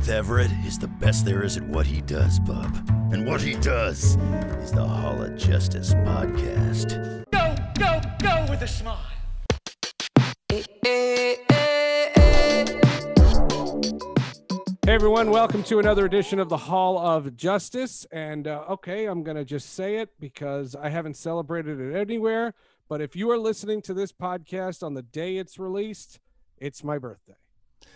Seth Everett is the best there is at what he does, bub. And what he does is the Hall of Justice podcast. Go, go, go with a smile. Hey everyone, welcome to another edition of the Hall of Justice. And uh, okay, I'm going to just say it because I haven't celebrated it anywhere. But if you are listening to this podcast on the day it's released, it's my birthday.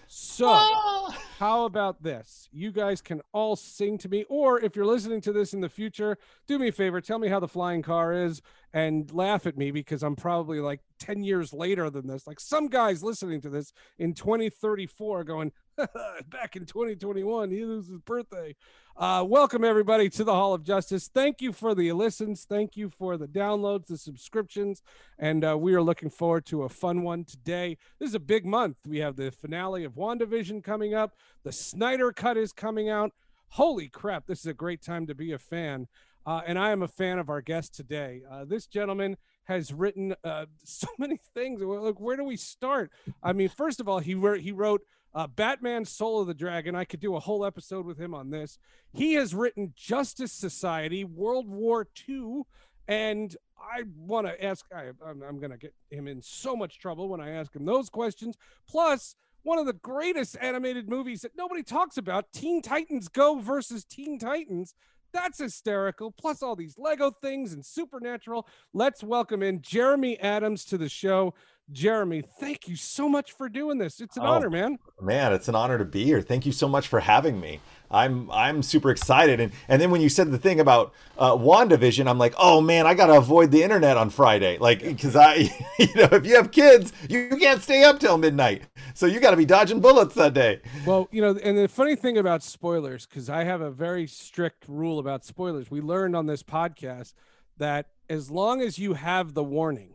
So, ah! how about this? You guys can all sing to me, or if you're listening to this in the future, do me a favor, tell me how the flying car is and laugh at me because I'm probably like 10 years later than this. Like some guys listening to this in 2034 going, back in 2021, he was his birthday. Uh, welcome everybody to the Hall of Justice. Thank you for the listens. Thank you for the downloads, the subscriptions, and uh, we are looking forward to a fun one today. This is a big month. We have the finale of WandaVision coming up. The Snyder Cut is coming out. Holy crap! This is a great time to be a fan, uh, and I am a fan of our guest today. Uh, this gentleman has written uh, so many things. Like, where do we start? I mean, first of all, he wrote he wrote uh, Batman Soul of the Dragon. I could do a whole episode with him on this. He has written Justice Society, World War II, and I want to ask, I, I'm, I'm going to get him in so much trouble when I ask him those questions. Plus, one of the greatest animated movies that nobody talks about Teen Titans Go versus Teen Titans. That's hysterical. Plus, all these Lego things and supernatural. Let's welcome in Jeremy Adams to the show. Jeremy, thank you so much for doing this. It's an Oh, honor, man. Man, it's an honor to be here. Thank you so much for having me. I'm I'm super excited. And and then when you said the thing about uh, WandaVision, I'm like, oh man, I gotta avoid the internet on Friday, like because I, you know, if you have kids, you can't stay up till midnight, so you got to be dodging bullets that day. Well, you know, and the funny thing about spoilers, because I have a very strict rule about spoilers. We learned on this podcast that as long as you have the warning,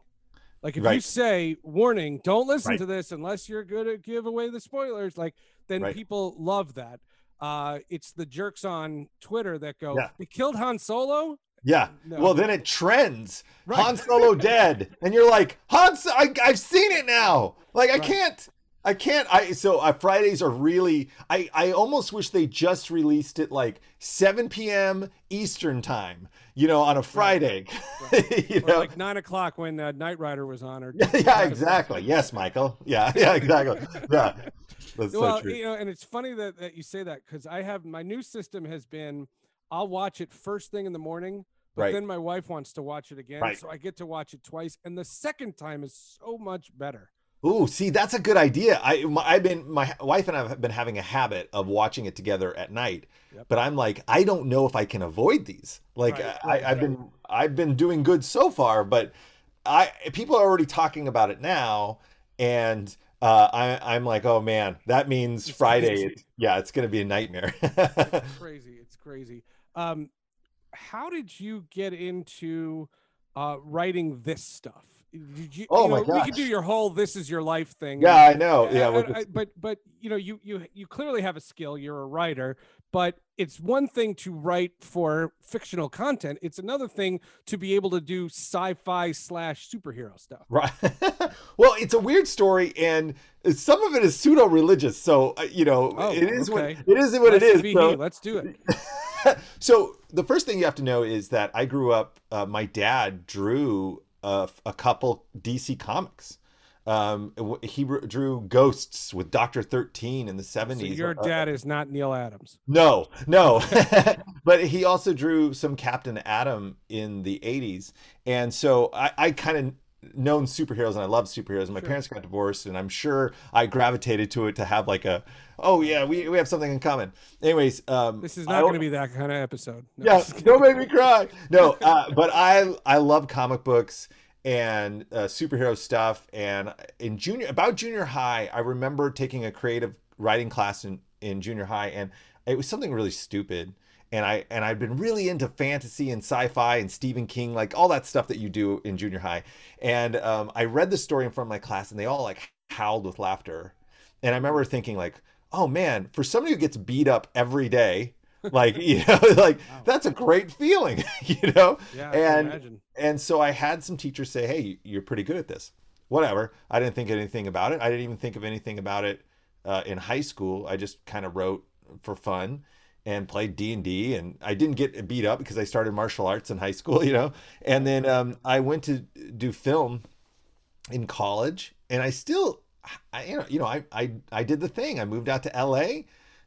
like if you say warning, don't listen Right. to this unless you're going to give away the spoilers, like then Right. people love that. Uh, it's the jerks on Twitter that go, Yeah. they killed Han Solo. Yeah. No. Well, then it trends. Right. Han Solo dead, and you're like, Han, So- I, I've seen it now. Like I Right. can't. I can't. I so uh, Fridays are really. I I almost wish they just released it like 7 p.m. Eastern time. You know, on a Friday. you Or know. like nine o'clock when uh, Knight Rider was on. Or yeah, exactly. Yes, Michael. Yeah, yeah, exactly. Yeah, that's well, so true. you know, and it's funny that, that you say that because I have my new system has been I'll watch it first thing in the morning, but Right. then my wife wants to watch it again, Right. so I get to watch it twice, and the second time is so much better. Ooh, see, that's a good idea. I, my, I've been, my wife and I have been having a habit of watching it together at night, Yep. but I'm like, I don't know if I can avoid these. Like, Right, I, I've been, I've been doing good so far, but I, people are already talking about it now, and uh, I, I'm like, oh man, that means It's Friday. It's, yeah, it's gonna be a nightmare. It's crazy. It's crazy. Um, how did you get into uh, writing this stuff? You? Oh you my know, We could do your whole "this is your life" thing. yeah, I know. Yeah, I- with I- but but you know you you you clearly have a skill you're a writer but it's one thing to write for fictional content it's another thing to be able to do sci-fi slash superhero stuff Right. well, it's a weird story, and some of it is pseudo religious. So uh, you know, Oh, it is okay. what it is. What it Let's is. So, let's do it so the first thing you have to know is that I grew up. Uh, my dad drew uh, a couple DC comics. Um, he re- drew Ghosts with Doctor Thirteen in the so seventies. your dad is not neal adams No, no. but he also drew some Captain Atom in the 80s. And so I, I kind of known superheroes and I love superheroes. And my parents got divorced, and I'm sure I gravitated to it to have like a, oh yeah, we, we have something in common. Anyways, um, This is not going to be that kind of episode. No, yeah, don't make me cry. No, uh, but I I love comic books and uh, superhero stuff. And in junior, about junior high, I remember taking a creative writing class in in junior high, and it was something really stupid. And I and I'd been really into fantasy and sci-fi and Stephen King, like all that stuff that you do in junior high. And um, I read the story in front of my class, and they all like howled with laughter. And I remember thinking like, oh man, for somebody who gets beat up every day, like you know, like that's a great feeling, you know. Yeah, and and so I had some teachers say, hey, you're pretty good at this. Whatever. I didn't think anything about it. I didn't even think of anything about it uh, in high school. I just kind of wrote for fun and played d&d and i didn't get beat up because i started martial arts in high school you know? And then um, i went to do film in college and i still I, you know, you know I, I i did the thing. I moved out to la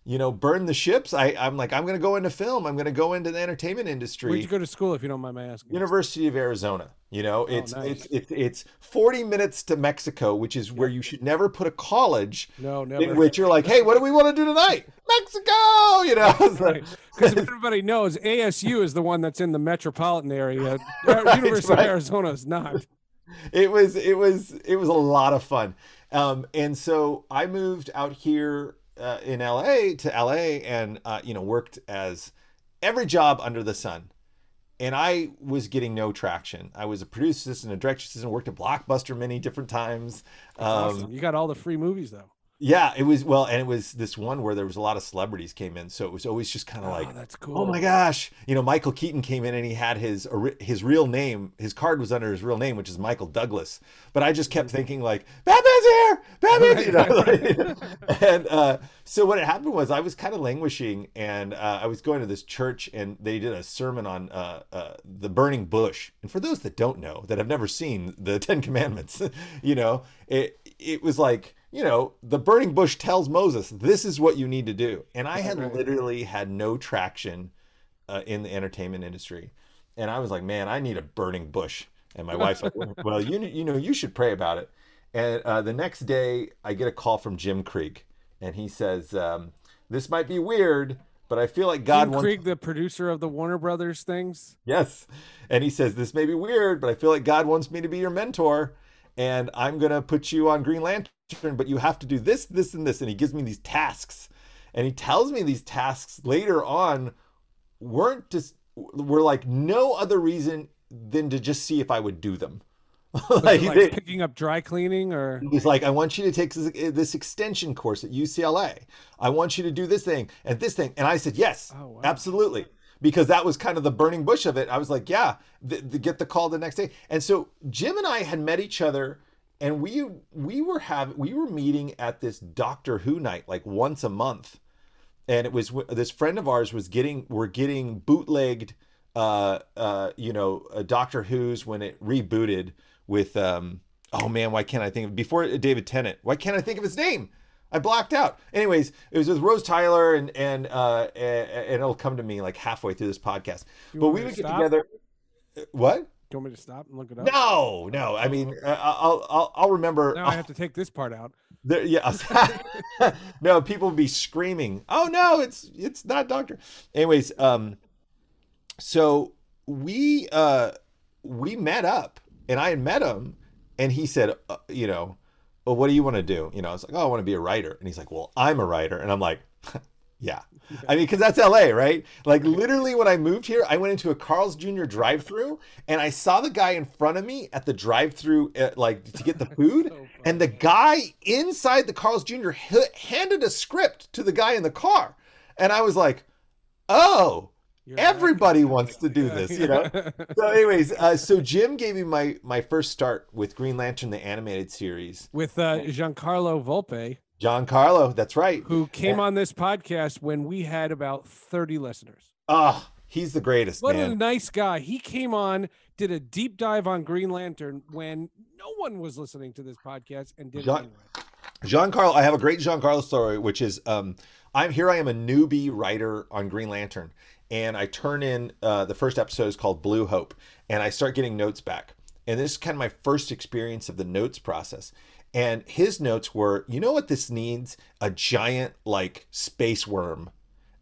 you know burned the ships. I i'm like i'm gonna go into film. I'm gonna go into the entertainment industry. Where'd you go to school, if you don't mind my asking? University of Arizona. You know, it's nice. it's it's it's 40 minutes to Mexico, which is where you should never put a college No, never. in which you're like, hey, what do we want to do tonight? Mexico, you know. Because everybody knows ASU is the one that's in the metropolitan area. Uh, University right. of Arizona is not. it was it was it was a lot of fun um and so i moved out here uh, in la to la and uh, you know worked as every job under the sun and i was getting no traction i was a producer assistant a director assistant worked at blockbuster many different times um Awesome. You got all the free movies though. Yeah it was well and it was this one where there was a lot of celebrities came in so it was always just kind of like oh, that's cool. Oh my gosh! You know, Michael Keaton came in and he had his his real name. His card was under his real name, which is Michael Douglas. But I just kept thinking like, Batman's here, Batman's, you know. like- and uh, so what had happened was I was kind of languishing, and uh, I was going to this church, and they did a sermon on uh, uh, the burning bush. And for those that don't know, that have never seen the Ten Commandments, you know, it it was like you know, the burning bush tells Moses, this is what you need to do. And I had literally had no traction uh, in the entertainment industry. And I was like, man, I need a burning bush. And my wife's like, well, you, you know, you should pray about it. And uh, the next day, I get a call from Jim Krieg. And he says, um, this might be weird, but I feel like God Jim wants Krieg, the producer of the Warner Brothers things. Yes. And he says, This may be weird, but I feel like God wants me to be your mentor. And I'm going to put you on Green Lantern, but you have to do this, this, and this. And he gives me these tasks. And he tells me these tasks later on weren't just, were like no other reason than to just see if I would do them. like, Like they- picking up dry cleaning or He's like, I want you to take this, this extension course at UCLA. I want you to do this thing and this thing. And I said, yes, Oh, wow. absolutely. Because that was kind of the burning bush of it. I was like, yeah, th- th- get the call the next day. And so Jim and I had met each other and we we were having we were meeting at this Doctor Who night like once a month. And it was this friend of ours was getting we're getting bootlegged uh uh you know uh, Doctor Who's when it rebooted with um oh man why can't I think of before David Tennant why can't I think of his name I blacked out anyways it was with Rose Tyler and and uh and, and it'll come to me like halfway through this podcast but we would get stop? together what do you want me to stop and look it up? no no I mean I'll I'll, I'll remember Now I have to take this part out. there, yeah. no, people would be screaming, "Oh no, it's it's not Doctor." Anyways, um, so we uh we met up, and I had met him, and he said, uh, you know, well, what do you want to do? You know, I was like, oh, I want to be a writer, and he's like, well, I'm a writer, and I'm like. Yeah. I mean, because that's LA, right? Like, literally, when I moved here, I went into a Carl's Jr. drive through and I saw the guy in front of me at the drive through, uh, like, to get the food. and the guy inside the Carl's Jr. handed a script to the guy in the car. And I was like, oh, You're everybody wants to do this, you know? so, anyways, uh, so Jim gave me my, my first start with Green Lantern, the animated series. With uh, Giancarlo Volpe, Giancarlo, that's right. who came on this podcast when we had about 30 listeners. Ah, he's the greatest, What man. a nice guy. He came on, did a deep dive on Green Lantern when no one was listening to this podcast and did it Jean- anyway. Giancarlo, I have a great Giancarlo story, which is um, I'm here. I am a newbie writer on Green Lantern, and I turn in uh, the first episode is called Blue Hope, and I start getting notes back, and this is kind of my first experience of the notes process. And his notes were, you know what this needs? A giant like space worm.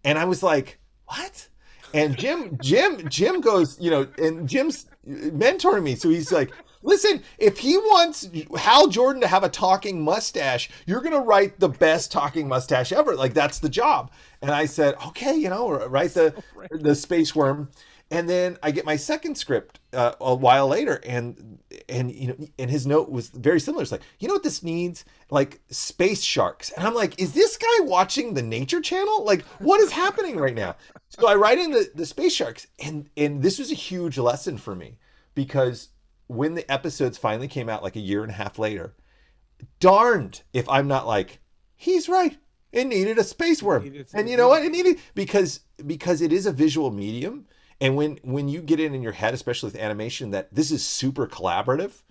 And I was like, what? And Jim, Jim, Jim goes, you know, and Jim's mentoring me. So he's like, listen, if he wants Hal Jordan to have a talking mustache, you're going to write the best talking mustache ever. Like that's the job. And I said, okay, you know, write the, the space worm and then I get my second script uh, a while later, and and you know, and his note was very similar. It's like, you know what this needs? Like space sharks. And I'm like, is this guy watching the Nature Channel? Like, what is happening right now? So I write in the the space sharks, and and this was a huge lesson for me because when the episodes finally came out, like a year and a half later, darned if I'm not like, he's right. It needed a space worm, and you know what? It needed because because it is a visual medium and when when you get it in your head, especially with animation, that this is super collaborative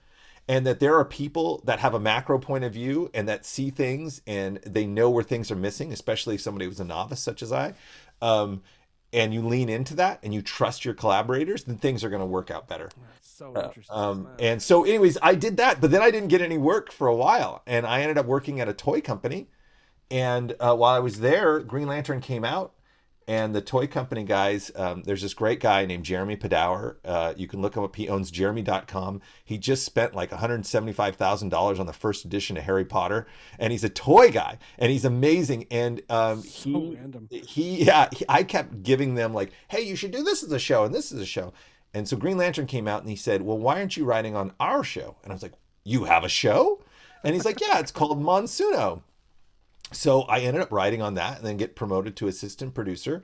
and that there are people that have a macro point of view and that see things and they know where things are missing, especially if somebody who's a novice such as I. Um, and you lean into that and you trust your collaborators, then things are going to work out better. So interesting. Uh, um, and so, anyways, I did that, but then I didn't get any work for a while, and I ended up working at a toy company. And uh, while I was there, Green Lantern came out, and the toy company guys, um, there's this great guy named Jeremy Padawer. Uh, you can look him up. He owns Jeremy.com. He just spent like $175,000 on the first edition of Harry Potter. And he's a toy guy and he's amazing. And um, So he, random. he, yeah, he, I kept giving them like, hey, you should do this as a show and this is a show. And so Green Lantern came out and he said, well, why aren't you writing on our show? And I was like, you have a show? And he's like, yeah, it's called Monsuno so I ended up writing on that and then get promoted to assistant producer.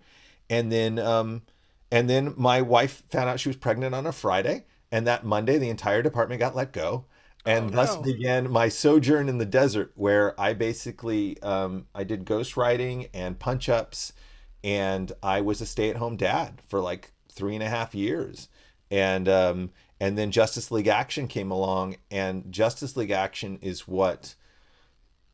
And then um and then my wife found out she was pregnant on a Friday. And that Monday the entire department got let go. And Oh, thus no. began my sojourn in the desert where I basically um I did ghostwriting and punch ups and I was a stay-at-home dad for like three and a half years. And um and then Justice League Action came along and Justice League Action is what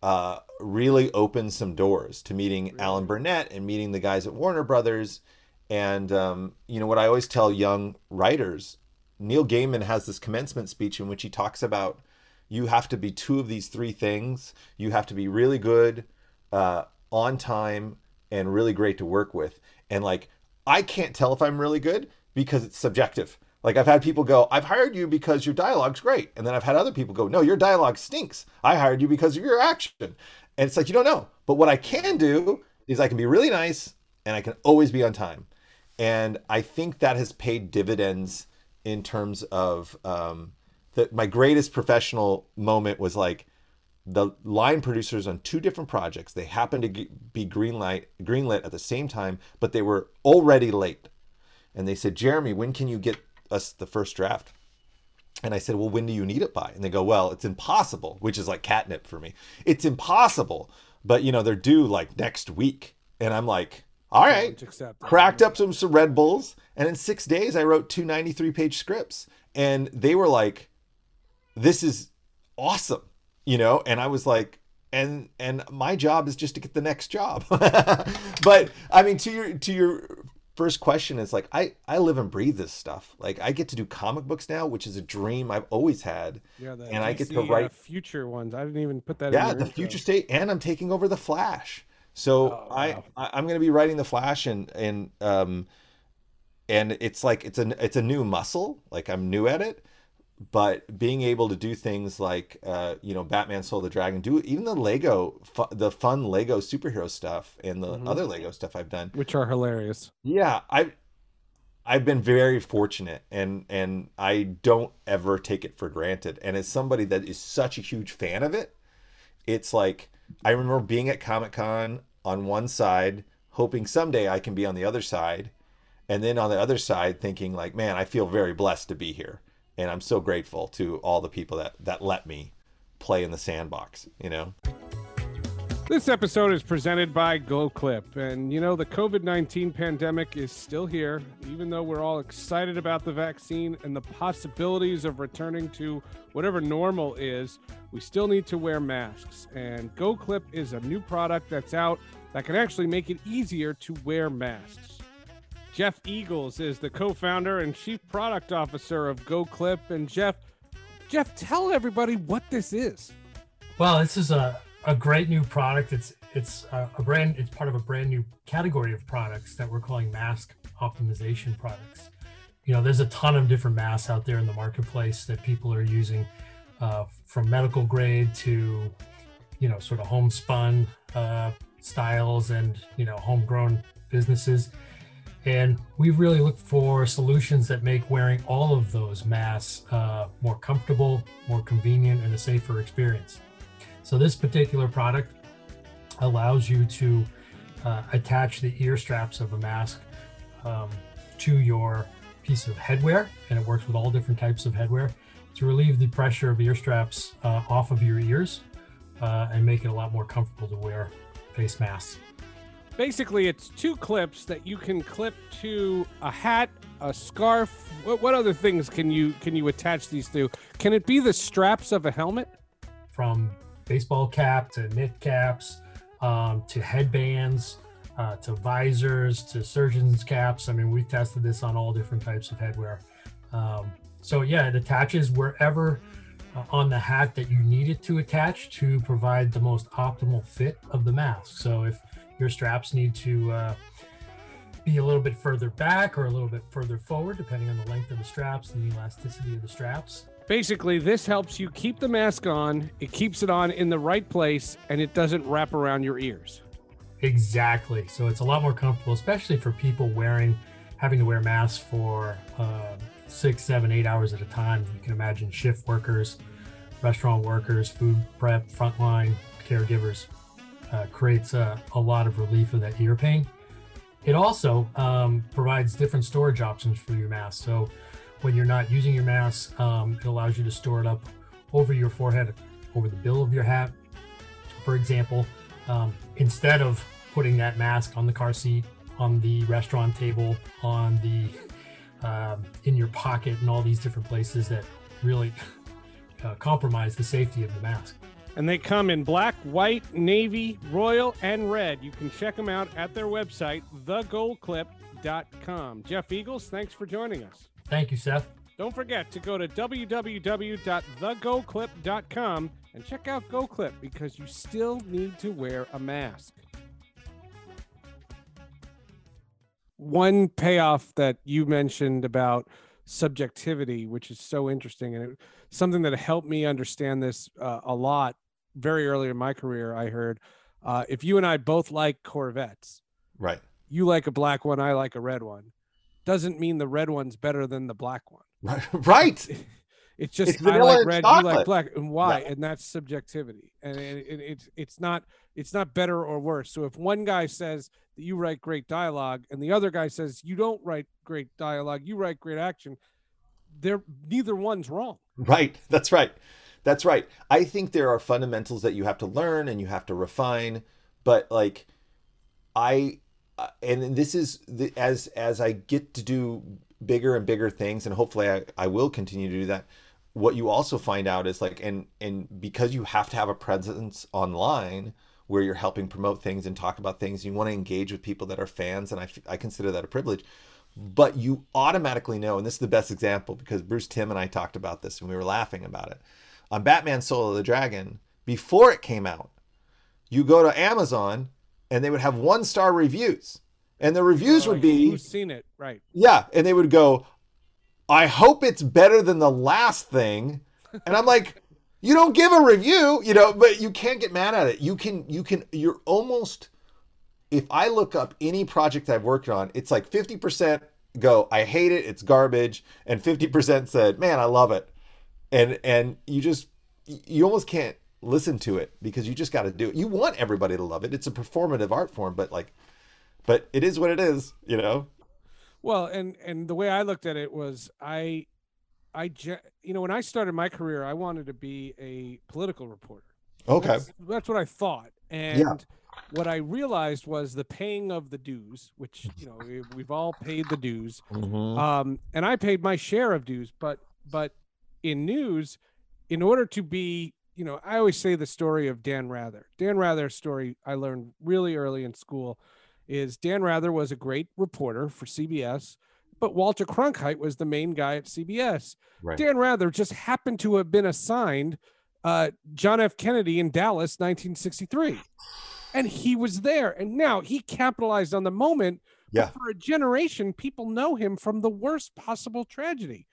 uh, really opened some doors to meeting Alan Burnett and meeting the guys at Warner Brothers. And um, you know what I always tell young writers, Neil Gaiman has this commencement speech in which he talks about you have to be two of these three things. You have to be really good, uh, on time, and really great to work with. And like I can't tell if I'm really good because it's subjective. Like I've had people go, I've hired you because your dialogue's great. And then I've had other people go, no, your dialogue stinks. I hired you because of your action. And it's like, you don't know. But what I can do is I can be really nice and I can always be on time. And I think that has paid dividends in terms of um, that my greatest professional moment was like the line producers on two different projects. They happened to be greenlight greenlit at the same time, but they were already late. And they said, Jeremy, when can you get us the first draft? And I said, Well, when do you need it by? And they go, Well, it's impossible, which is like catnip for me. It's impossible, but you know, they're due like next week. And I'm like, All right, cracked up some, some Red Bulls. And in six days, I wrote two 93 page scripts. And they were like, This is awesome, you know? And I was like, and and my job is just to get the next job. but I mean, to your to your first question is like I I live and breathe this stuff. Like I get to do comic books now, which is a dream I've always had. Yeah, and I get to DC, uh, write future ones. I didn't even put that. in yeah the intro. future state and i'm taking over the flash so Oh, I, wow. I i'm going to be writing the flash and and um and it's like it's a it's a new muscle like i'm new at it but being able to do things like uh you know batman soul of the dragon do even the lego fu- the fun lego superhero stuff and the Mhm. other lego stuff i've done which are hilarious. yeah i I've been very fortunate and and I don't ever take it for granted. And as somebody that is such a huge fan of it, it's like I remember being at Comic Con on one side, hoping someday I can be on the other side, and then on the other side thinking like, man, I feel very blessed to be here. And I'm so grateful to all the people that that let me play in the sandbox, you know. This episode is presented by GoClip. And you know, the COVID 19 pandemic is still here, even though we're all excited about the vaccine and the possibilities of returning to whatever normal is, we still need to wear masks. And GoClip is a new product that's out that can actually make it easier to wear masks. Jeff Eagles is the co founder and chief product officer of GoClip. And Jeff, Jeff, tell everybody what this is. Well, this is a, a great new product. It's it's a, a brand. It's part of a brand new category of products that we're calling mask optimization products. You know, there's a ton of different masks out there in the marketplace that people are using, uh, from medical grade to, you know, sort of homespun uh, styles and you know homegrown businesses. And we've really looked for solutions that make wearing all of those masks uh, more comfortable, more convenient, and a safer experience. So this particular product allows you to uh, attach the ear straps of a mask um, to your piece of headwear, and it works with all different types of headwear to relieve the pressure of ear straps uh, off of your ears uh, and make it a lot more comfortable to wear face masks. Basically, it's two clips that you can clip to a hat, a scarf. What, what other things can you can you attach these to? Can it be the straps of a helmet? from baseball cap to knit caps um, to headbands uh, to visors to surgeon's caps. I mean, we've tested this on all different types of headwear. Um, so, yeah, it attaches wherever uh, on the hat that you need it to attach to provide the most optimal fit of the mask. So, if your straps need to uh, be a little bit further back or a little bit further forward, depending on the length of the straps and the elasticity of the straps, Basically, this helps you keep the mask on. It keeps it on in the right place, and it doesn't wrap around your ears. Exactly. So it's a lot more comfortable, especially for people wearing, having to wear masks for uh, six, seven, eight hours at a time. You can imagine shift workers, restaurant workers, food prep, frontline caregivers. Uh, creates a, a lot of relief of that ear pain. It also um, provides different storage options for your mask. So when you're not using your mask, um, it allows you to store it up over your forehead, over the bill of your hat, for example, um, instead of putting that mask on the car seat, on the restaurant table, on the um, in your pocket, and all these different places that really uh, compromise the safety of the mask. And they come in black, white, navy, royal, and red. You can check them out at their website, thegoclip.com. Jeff Eagles, thanks for joining us. Thank you, Seth. Don't forget to go to www.thegoclip.com and check out GoClip because you still need to wear a mask. One payoff that you mentioned about subjectivity, which is so interesting, and it, something that helped me understand this uh, a lot very early in my career. I heard uh, if you and I both like Corvettes, Right. you like a black one, I like a red one, doesn't mean the red one's better than the black one. Right. Right. It's just It's I like red, you like black, and why? Right. And that's subjectivity, and it, it, it's it's not it's not better or worse. So if one guy says that you write great dialogue, and the other guy says you don't write great dialogue, you write great action, they're neither one's wrong. Right. That's right. That's right. I think there are fundamentals that you have to learn and you have to refine, but like I uh, and this is the, as as I get to do bigger and bigger things and hopefully I, I will continue to do that. What you also find out is like and and because you have to have a presence online where you're helping promote things and talk about things, you want to engage with people that are fans and I, I consider that a privilege but you automatically know, and this is the best example because Bruce Timm and I talked about this and we were laughing about it. On Batman Soul of the Dragon, before it came out, you go to Amazon and they would have one star reviews. And the reviews oh, would Like, be, who's seen it, right? yeah, and they would go, I hope it's better than the last thing. And I'm like, you don't give a review, you know, but you can't get mad at it. You can, you can, you're almost, if I look up any project I've worked on, it's like 50% go, I hate it, it's garbage, and 50% said, man, I love it. And, and you just, you almost can't listen to it because you just got to do it. You want everybody to love it. It's a performative art form, but like, but it is what it is, you know? Well, and and the way I looked at it was I, I ge- you know when I started my career, I wanted to be a political reporter. Okay. That's, that's what I thought. And what I realized was the paying of the dues, which you know we, we've all paid the dues, Mhm. um, and I paid my share of dues. But but in news, in order to be, you know, I always say the story of Dan Rather. Dan Rather's story I learned really early in school is Dan Rather was a great reporter for CBS, but Walter Cronkite was the main guy at CBS. Right. Dan Rather just happened to have been assigned uh, John F. Kennedy in Dallas, 1963. And he was there. And now he capitalized on the moment. but Yeah. For a generation, people know him from the worst possible tragedy.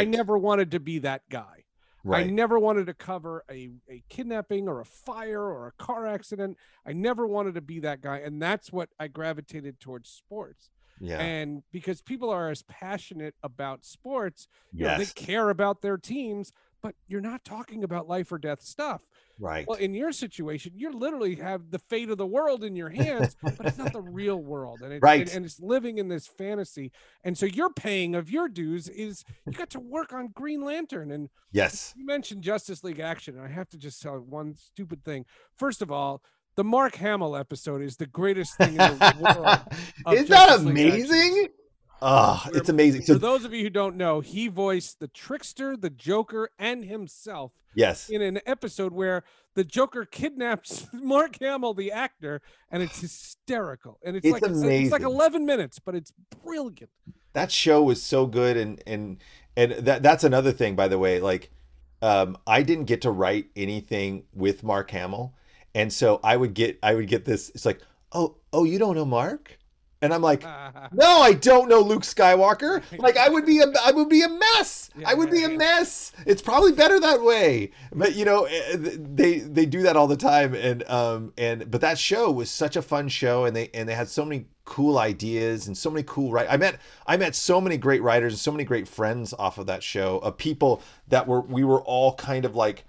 I never wanted to be that guy. I never wanted to cover a, a kidnapping or a fire or a car accident. I never wanted to be that guy. And that's what I gravitated towards sports. Yeah. And because people are as passionate about sports, you know, they care about their teams, but you're not talking about life or death stuff. Right. Well, in your situation, you literally have the fate of the world in your hands, but it's not the real world, and it's, Right. and, and it's living in this fantasy. And so your paying of your dues is you got to work on Green Lantern, and Yes. you mentioned Justice League Action, and I have to just tell one stupid thing. First of all, the Mark Hamill episode is the greatest thing in the world. of Is that Justice Action. amazing? Oh, it's amazing. For those of you who don't know, he voiced the trickster, the Joker, and himself yes. in an episode where the Joker kidnaps Mark Hamill, the actor, and it's hysterical. And it's, It's like it's, it's like 11 minutes, but it's brilliant. that show was so good and and and that that's another thing by the way like um i didn't get to write anything with mark hamill and so i would get i would get this it's like oh oh you don't know mark and i'm like no i don't know luke skywalker. Like i would be a i would be a mess. I would be a mess. It's probably better that way. But you know eh, they they do that all the time. And um and but that show was such a fun show. And they and they had so many cool ideas and so many cool right i met i met so many great writers and so many great friends off of that show of people that were we were all kind of like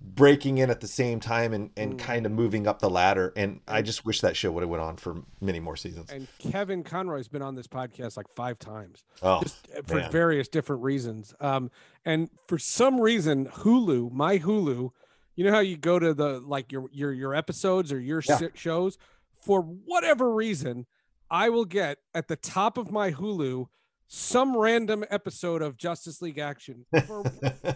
breaking in at the same time and and kind of moving up the ladder and i just wish that show would have went on for many more seasons And Kevin Conroy's been on this podcast like five times, oh just uh, for man. various different reasons. Um, and for some reason, Hulu, my Hulu, you know how you go to the like your your your episodes or your Yeah. shows, for whatever reason, I will get at the top of my Hulu some random episode of Justice League Action.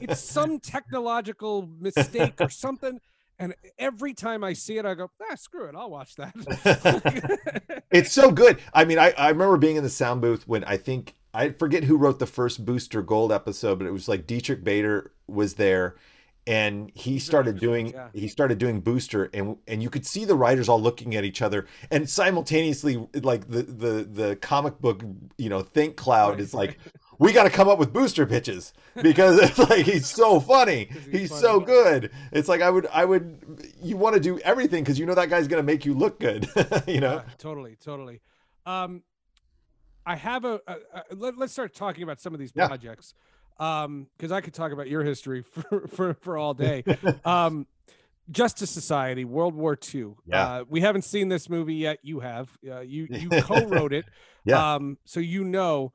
It's some technological mistake or something. And every time I see it, I go, ah, screw it, I'll watch that. it's so good. I mean, I, I remember being in the sound booth when I think I forget who wrote the first Booster Gold episode, but it was like Diedrich Bader was there, and he started doing yeah. he started doing Booster, and and you could see the writers all looking at each other, and simultaneously, like the the the comic book, you know, think cloud Right, is like. We got to come up with booster pitches because it's like he's so funny. he's He's, funny. so good. It's like I would, I would. You want to do everything because you know that guy's gonna make you look good. you know. Yeah, totally, totally. Um, I have a, a, a let, us start talking about some of these Yeah. projects. Um, because I could talk about your history for for, for all day. um, Justice Society, World War II. Yeah. Uh, we haven't seen this movie yet. You have. Uh, you you co-wrote it. Yeah. Um, so you know,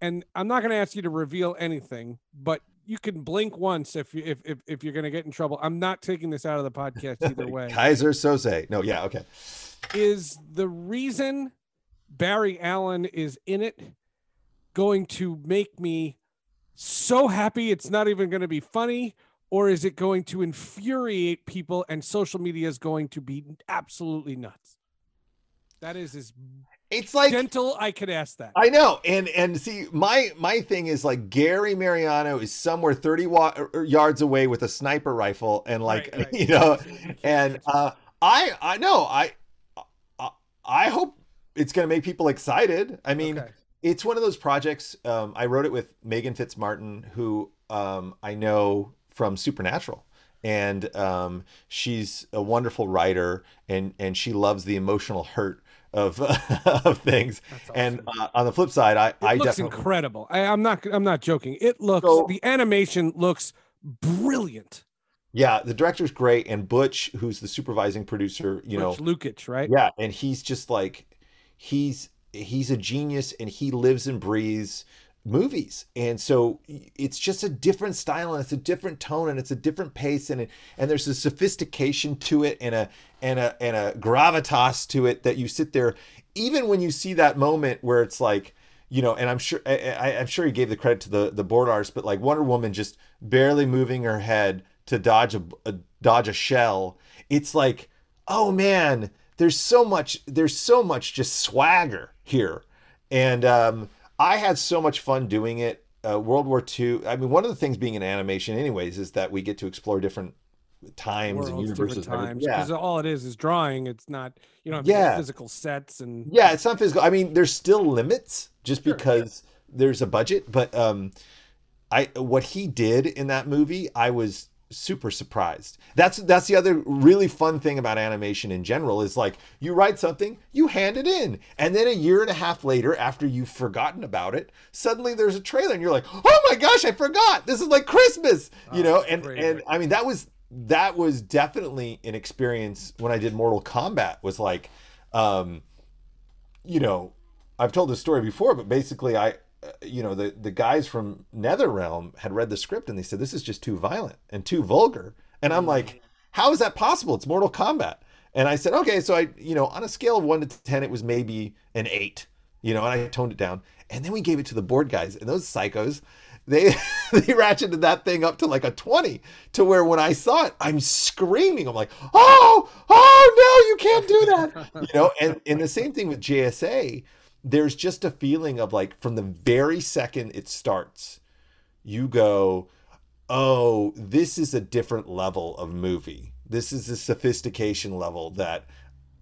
and I'm not going to ask you to reveal anything, but you can blink once if you if if, if you're going to get in trouble. I'm not taking this out of the podcast either way. Keyser Söze. No, yeah, okay. is the reason Barry Allen is in it going to make me so happy it's not even going to be funny or is it going to infuriate people and social media is going to be absolutely nuts that is as It's like gentle i could ask that I know, and and see, my my thing is like Gary Miereanu is somewhere thirty wa- er, yards away with a sniper rifle, and like Right, right. you know, and uh, I I know I I, I hope it's gonna make people excited. I mean, Okay. It's one of those projects. Um, I wrote it with Megan Fitzmartin, who um, I know from Supernatural. And um, she's a wonderful writer, and and she loves the emotional hurt of of things. And uh, on the flip side, I it I looks definitely incredible I, i'm not i'm not joking it looks So- the animation looks brilliant yeah, the director's great, and Butch, who's the supervising producer, you know, Butch Lukic, right Yeah, and he's just like he's he's a genius and he lives and breathes movies. And so it's just a different style and it's a different tone and it's a different pace and it, and there's a sophistication to it and a and a and a gravitas to it that you sit there even when you see that moment where it's like you know, and I'm sure I, I'm sure he gave the credit to the the board artist, but like Wonder Woman just barely moving her head to dodge a, a dodge a shell. It's like, oh man, there's so much there's so much just swagger here, and um, I had so much fun doing it. Uh, World War II. I mean, one of the things being in animation, anyways, is that we get to explore different times and Worlds, universes. and everything. times Yeah, because all it is is drawing. It's not you know Yeah. physical sets and yeah, it's not physical. I mean, there's still limits just Sure. because there's a budget, but um, I what he did in that movie, I was super surprised. That's that's the other really fun thing about animation in general is like you write something, you hand it in, and then a year and a half later, after you've forgotten about it, suddenly there's a trailer, and you're like, oh my gosh, I forgot. This is like Christmas, you Oh, know. And great. and I mean that was that was definitely an experience when I did Mortal Kombat. Was like, um, you know, I've told this story before, but basically, I, Uh, you know, the the guys from NetherRealm had read the script and they said this is just too violent and too vulgar, and I'm like, mm. how is that possible? It's Mortal Kombat. And I said, okay, so I, you know, on a scale of one to ten, it was maybe an eight, you know, and I toned it down. And then we gave it to the board guys, and those psychos, they they ratcheted that thing up to like a 20 to where when I saw it, I'm screaming. I'm like, oh, oh no, you can't do that. you know, and, and the same thing with JSA, there's just a feeling of like from the very second it starts, you go, oh, this is a different level of movie. This is a sophistication level that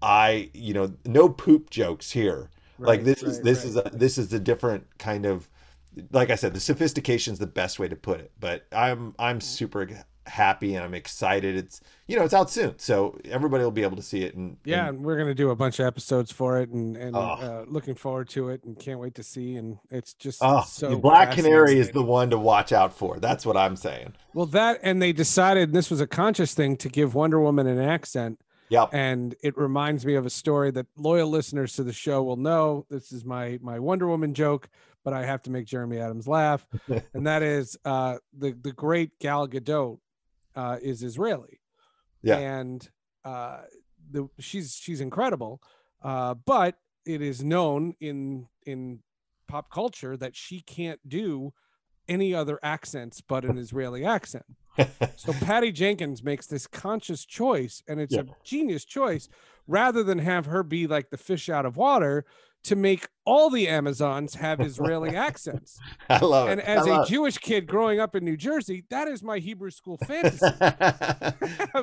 I, you know, no poop jokes here. like Right, this is this right. is a this is a different kind of like I said, the sophistication is the best way to put it. But I'm I'm mm. super happy and I'm excited. It's you know it's out soon, so everybody will be able to see it. And yeah, and- and we're gonna do a bunch of episodes for it, and and Oh. uh, looking forward to it, and can't wait to see. And it's just oh, so Black Canary is the one to watch out for. That's what I'm saying. well that, and they decided and this was a conscious thing to give Wonder Woman an accent. Yep. and it reminds me of a story that loyal listeners to the show will know. This is my my Wonder Woman joke, but I have to make Jeremy Adams laugh, and that is uh, the the great Gal Gadot uh, is Israeli, Yeah. and uh, the she's she's incredible, uh, but it is known in in pop culture that she can't do any other accents but an Israeli accent. So Patty Jenkins makes this conscious choice, and it's Yeah. a genius choice, rather than have her be like the fish out of water, to make all the Amazons have Israeli accents. I love And it. as a Jewish kid growing up in New Jersey, that is my Hebrew school fantasy.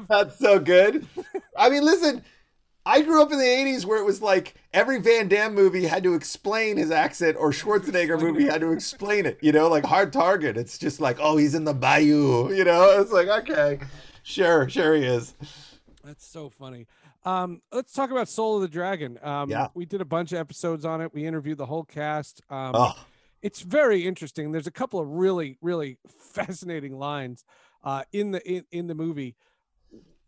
That's so good. I mean, listen, I grew up in the 80s where it was like every Van Damme movie had to explain his accent or Schwarzenegger movie had to explain it, you know, like Hard Target. It's just like, oh, he's in the bayou, you know? It's like, okay, sure, sure he is. That's so funny. Um, let's talk about Soul of the Dragon. Um, Yeah. we did a bunch of episodes on it. We interviewed the whole cast. Um, Oh, it's very interesting. There's a couple of really, really fascinating lines uh, in the in, in the movie.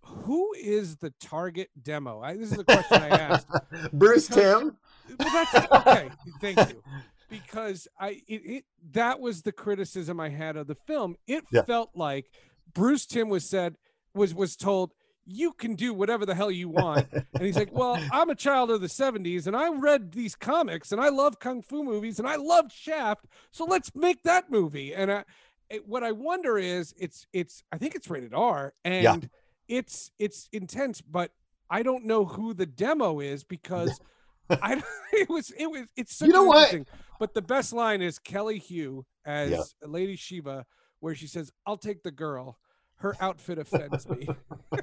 Who is the target demo? I, this is a question I asked. Bruce Timm. Well, that's okay. Thank you. Because I it, it that was the criticism I had of the film. It Yeah. felt like Bruce Timm was said was was told you can do whatever the hell you want. And he's like, Well, I'm a child of the 70s and I read these comics and I love kung fu movies and I love Shaft. So let's make that movie. And I, it, what I wonder is it's it's I think it's rated R and it's it's intense, but I don't know who the demo is because I it was it was it's so You know what? interesting. But the best line is Kelly Hu as Yeah. Lady Shiva, where she says, "I'll take the girl. Her outfit offends me."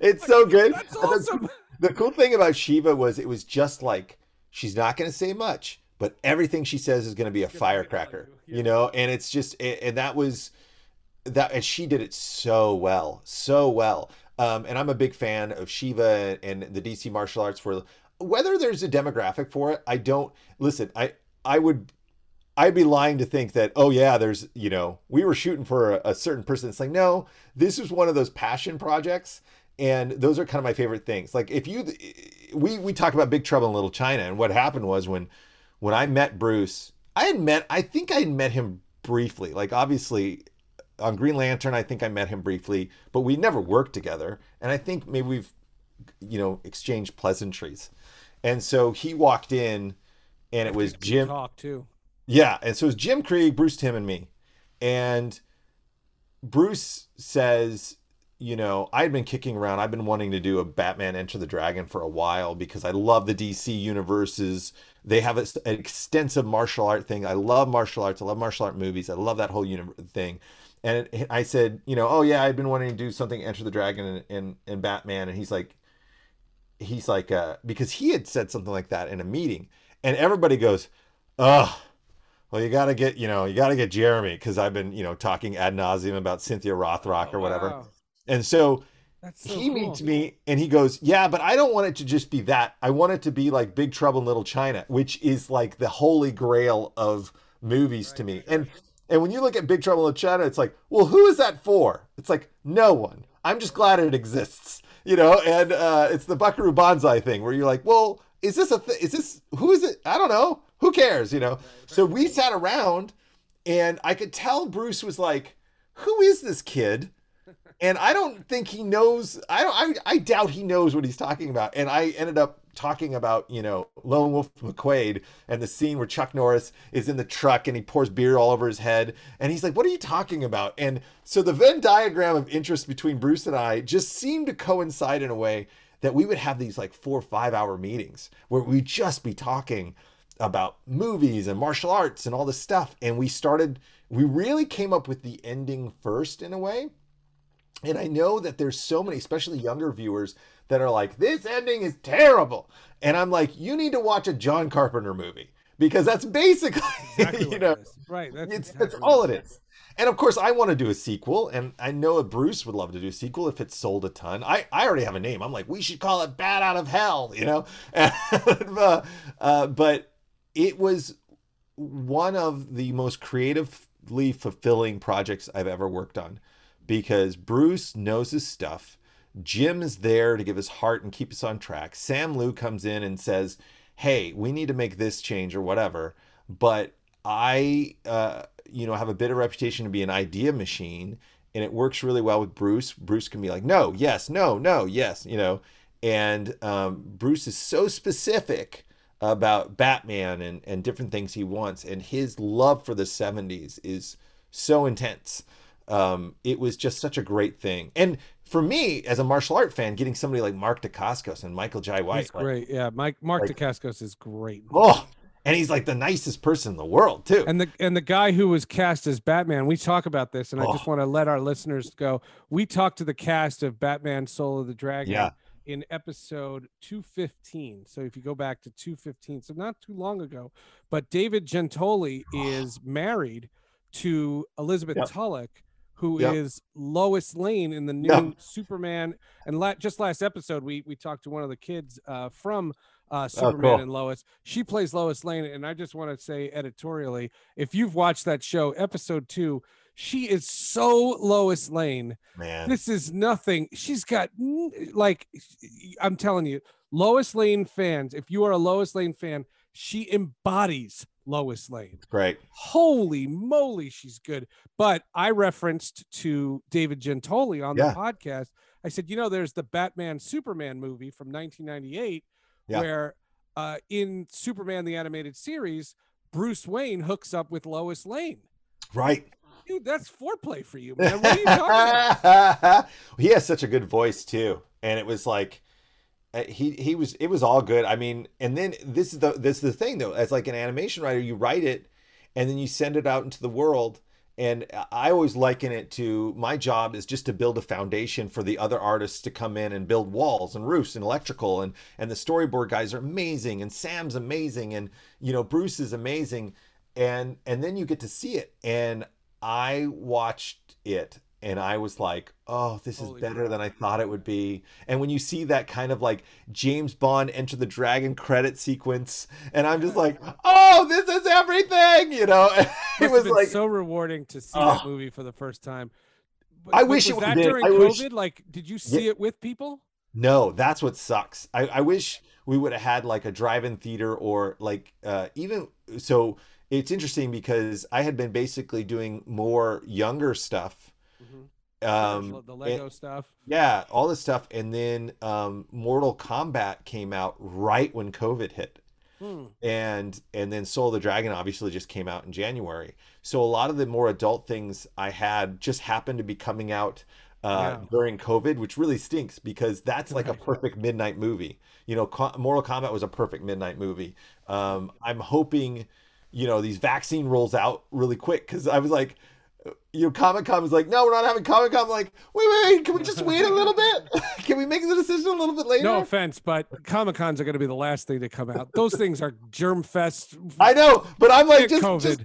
It's so good. That's the- awesome. The cool thing about Shiva was it was just like she's not going to say much, but everything she says is going to be a firecracker, you know. And it's just, and that was that, and she did it so well, so well. Um, and I'm a big fan of Shiva and, and the DC martial arts. For whether there's a demographic for it, I don't listen. I I would I'd be lying to think that, oh yeah, there's, you know, we were shooting for a, a certain person. It's like, no, this is one of those passion projects. And those are kind of my favorite things. Like if you, we, we talk about Big Trouble in Little China. And what happened was when, when I met Bruce, I had met, I think I had met him briefly. Like obviously on Green Lantern, I think I met him briefly, but we never worked together. And I think maybe we've, you know, exchanged pleasantries. And so he walked in and it was Jim. talk too. Yeah, and so it's Jim Krieg, Bruce Timm, and me. And Bruce says, you know, I'd been kicking around. I've been wanting to do a Batman Enter the Dragon for a while because I love the DC universes. They have a, an extensive martial art thing. I love martial arts. I love martial art movies. I love that whole universe thing. And I said, you know, oh yeah, I've been wanting to do something Enter the Dragon and, and, and Batman. And he's like, he's like, uh, because he had said something like that in a meeting, and everybody goes, oh, well, you got to get, you know, you got to get Jeremy because I've been, you know, talking ad nauseum about Cynthia Rothrock or whatever. Wow. And so so he cool. meets me and he goes, Yeah, but I don't want it to just be that. I want it to be like Big Trouble in Little China, which is like the holy grail of movies to me. And and when you look at Big Trouble in Little China, it's like, well, who is that for? It's like no one. I'm just glad it exists, you know. And uh, it's the Buckaroo Banzai thing where you're like, well, is this a th- is this who is it? I don't know. Who cares, you know? So we sat around, and I could tell Bruce was like, who is this kid? and I don't think he knows. I don't. I, I doubt he knows what he's talking about. And I ended up talking about you know Lone Wolf McQuade and the scene where Chuck Norris is in the truck and he pours beer all over his head, and he's like, "What are you talking about?" And so the Venn diagram of interest between Bruce and I just seemed to coincide in a way that we would have these like four or five hour meetings where we'd just be talking about movies and martial arts and all this stuff and we started we really came up with the ending first in a way and I know that there's so many, especially younger viewers, that are like, this ending is terrible. And I'm like, you need to watch a John Carpenter movie because that's basically, Exactly you know, it. Right. That's it's, exactly that's all it is. And of course, I want to do a sequel, and I know that Bruce would love to do a sequel if it sold a ton. I, I already have a name. I'm like, we should call it Bad Out of Hell, you know? And, uh, uh, but it was one of the most creatively fulfilling projects I've ever worked on because Bruce knows his stuff. Jim is there to give his heart and keep us on track. Sam Liu comes in and says, "Hey, we need to make this change or whatever." But I, uh, you know, have a bit of reputation to be an idea machine, and it works really well with Bruce. Bruce can be like, "No, yes, no, no, yes," you know, and um, Bruce is so specific about Batman and and different things he wants, and his love for the '70s is so intense um, it was just such a great thing. And for me, as a martial art fan, getting somebody like Mark Dacascos and Michael Jai White, He's like, great. Yeah, Mike Mark like- Dacascos is great. oh, and he's like the nicest person in the world too. And the and the guy who was cast as Batman, we talk about this, and I just Oh. want to let our listeners go. We talked to the cast of Batman: Soul of the Dragon Yeah. In episode 215. So if you go back to 215, so not too long ago, but David Giuntoli is married to Elizabeth Yep. Tulloch, who is Yep. Lois Lane in the new Yep. Superman. And la- just last episode, we we talked to one of the kids uh, from uh, Oh, Superman cool. and Lois. She plays Lois Lane, and I just want to say editorially, if you've watched that show, episode two, she is so Lois Lane. Man, This is nothing. She's got like, I'm telling you, Lois Lane fans. If you are a Lois Lane fan, she embodies Lois Lane great. holy moly, she's good. But I referenced to David Giuntoli on Yeah. the podcast. I said, you know, there's the Batman Superman movie from 1998 Yeah. where uh, in Superman the animated series, Bruce Wayne hooks up with Lois Lane. Right. Dude, that's foreplay for you, man. What are you talking about? he has such a good voice too, and it was like uh, he he was it was all good. I mean, and then this is the this is the thing though. As like an animation writer, you write it, and then you send it out into the world. And I always liken it to my job is just to build a foundation for the other artists to come in and build walls and roofs and electrical and and the storyboard guys are amazing and Sam's amazing and you know Bruce is amazing and and then you get to see it and I watched it and I was like, oh, this is Holy better crap. than I thought it would be. And when you see that kind of like James Bond enter the dragon credit sequence, and I'm just like, oh, this is everything, you know? it was like, so rewarding to see Oh. that movie for the first time. But- I wish was it would've that been. during I wish- COVID. Like, did you see it with people? No, that's what sucks. I, I wish we would have had like a drive-in theater or like uh, even so. It's interesting because I had been basically doing more younger stuff. Um, the and- Lego stuff. yeah, all this stuff, and then um, Mortal Kombat came out right when COVID hit, Hmm. and and then Soul of the Dragon obviously just came out in January. So a lot of the more adult things I had just happened to be coming out uh, Yeah. during COVID, which really stinks because that's like a perfect midnight movie. You know, Co- Mortal Kombat was a perfect midnight movie. Um, I'm hoping, you know, these vaccine rolls out really quick because I was like, you know, Comic Con was like, no, we're not having Comic Con. Like, wait, wait, wait, can we just wait a little bit? can we make the decision a little bit later? No offense, but Comic Cons are going to be the last thing to come out. Those things are germ fest. I know, but I'm like, just, COVID. just,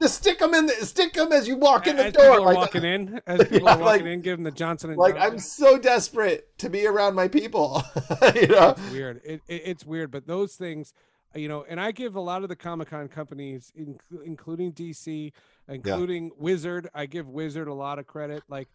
just stick them in, the, stick them as you walk in the as door. Like, walking in, as people Yeah, are walking like- in, give them the Johnson and like Johnson. I'm so desperate to be around my people. you know, it's weird. It, it, it's weird, but those things, you know, and I give a lot of the Comic Con companies, in, including DC, including Wizard, I give Wizard a lot of credit. Like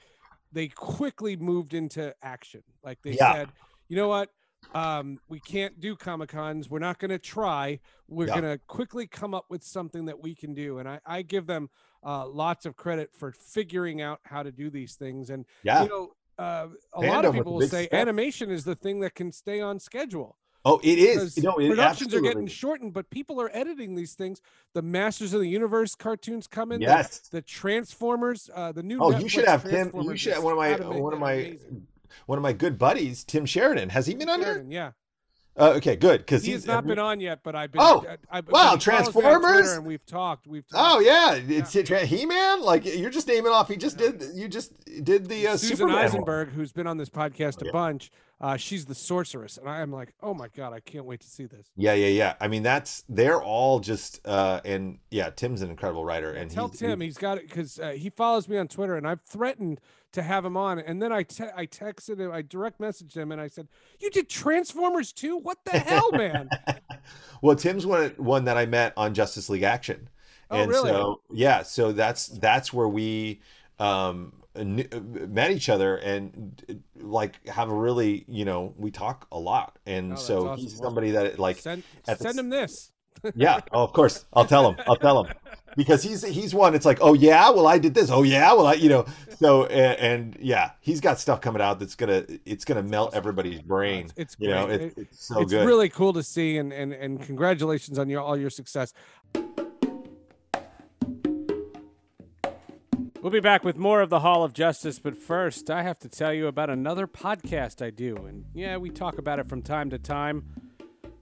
they quickly moved into action. Like they Yeah. said, you know what? Um, we can't do Comic Cons. We're not going to try. We're Yeah. going to quickly come up with something that we can do. And I, I give them uh, lots of credit for figuring out how to do these things. And yeah. you know, uh, a lot of people will say animation is the thing that can stay on schedule oh, it is. No, it productions are getting shortened, but people are editing these things. The Masters of the Universe cartoons come in. the- Yes. The, Transformers, uh, the new. Oh, you should have Tim. You should have one of my one of my amazing. one of my good buddies, Tim Sheridan. Has he been on here? Yeah, Uh, okay, good. Because he he's not been on yet, but I've been. Oh, I, I, wow, he follows me on Twitter Transformers? and we've talked. We've Oh yeah, it's He Man. Like you're just naming off. He just did. You just did the uh, Susan Superman one. Eisenberg, who's been on this podcast a Yeah. bunch, uh, she's the sorceress, and I am like, oh my god, I can't wait to see this. Yeah, yeah, yeah. I mean, that's they're all just uh and yeah, Tim's an incredible writer and Tell he's, Tim he's got it because uh, he follows me on Twitter, and I've threatened to have him on. And then I te- I texted him, I direct messaged him, and I said, "You did Transformers too? What the hell, man?" well, Tim's one one that I met on Justice League Action, Oh, and really? so yeah, so that's that's where we um met each other and like have a really you know we talk a lot, and Oh, so awesome. he's somebody that like send the send s- him this. Yeah oh of course. I'll tell him. I'll tell him. Because he's he's one it's like oh yeah? Well i did this. Oh yeah? Well i you know. So and, and yeah he's got stuff coming out that's gonna it's gonna melt everybody's brain It's- it's you know? great. it, It- it's so good. it's good. really cool to see, and and and congratulations on your all your success. We'll be back with more of the Hall of Justice, but first, I have to tell you about another podcast I do. And yeah, we talk about it from time to time,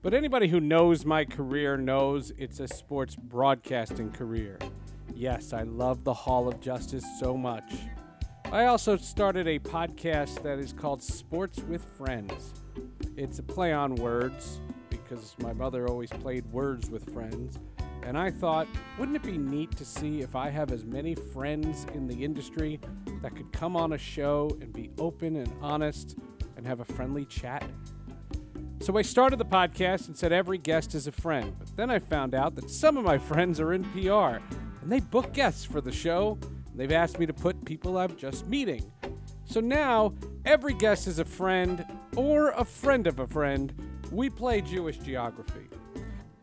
but anybody who knows my career knows it's a sports broadcasting career. Yes, I love the Hall of Justice so much. I also started a podcast that is called Sports with Friends. It's a play on words because my mother always played words with friends. And I thought, wouldn't it be neat to see if I have as many friends in the industry that could come on a show and be open and honest and have a friendly chat? So I started the podcast and said every guest is a friend. But then I found out that some of my friends are in PR and they book guests for the show. And they've asked me to put people I'm just meeting. So now every guest is a friend or a friend of a friend. We play Jewish geography.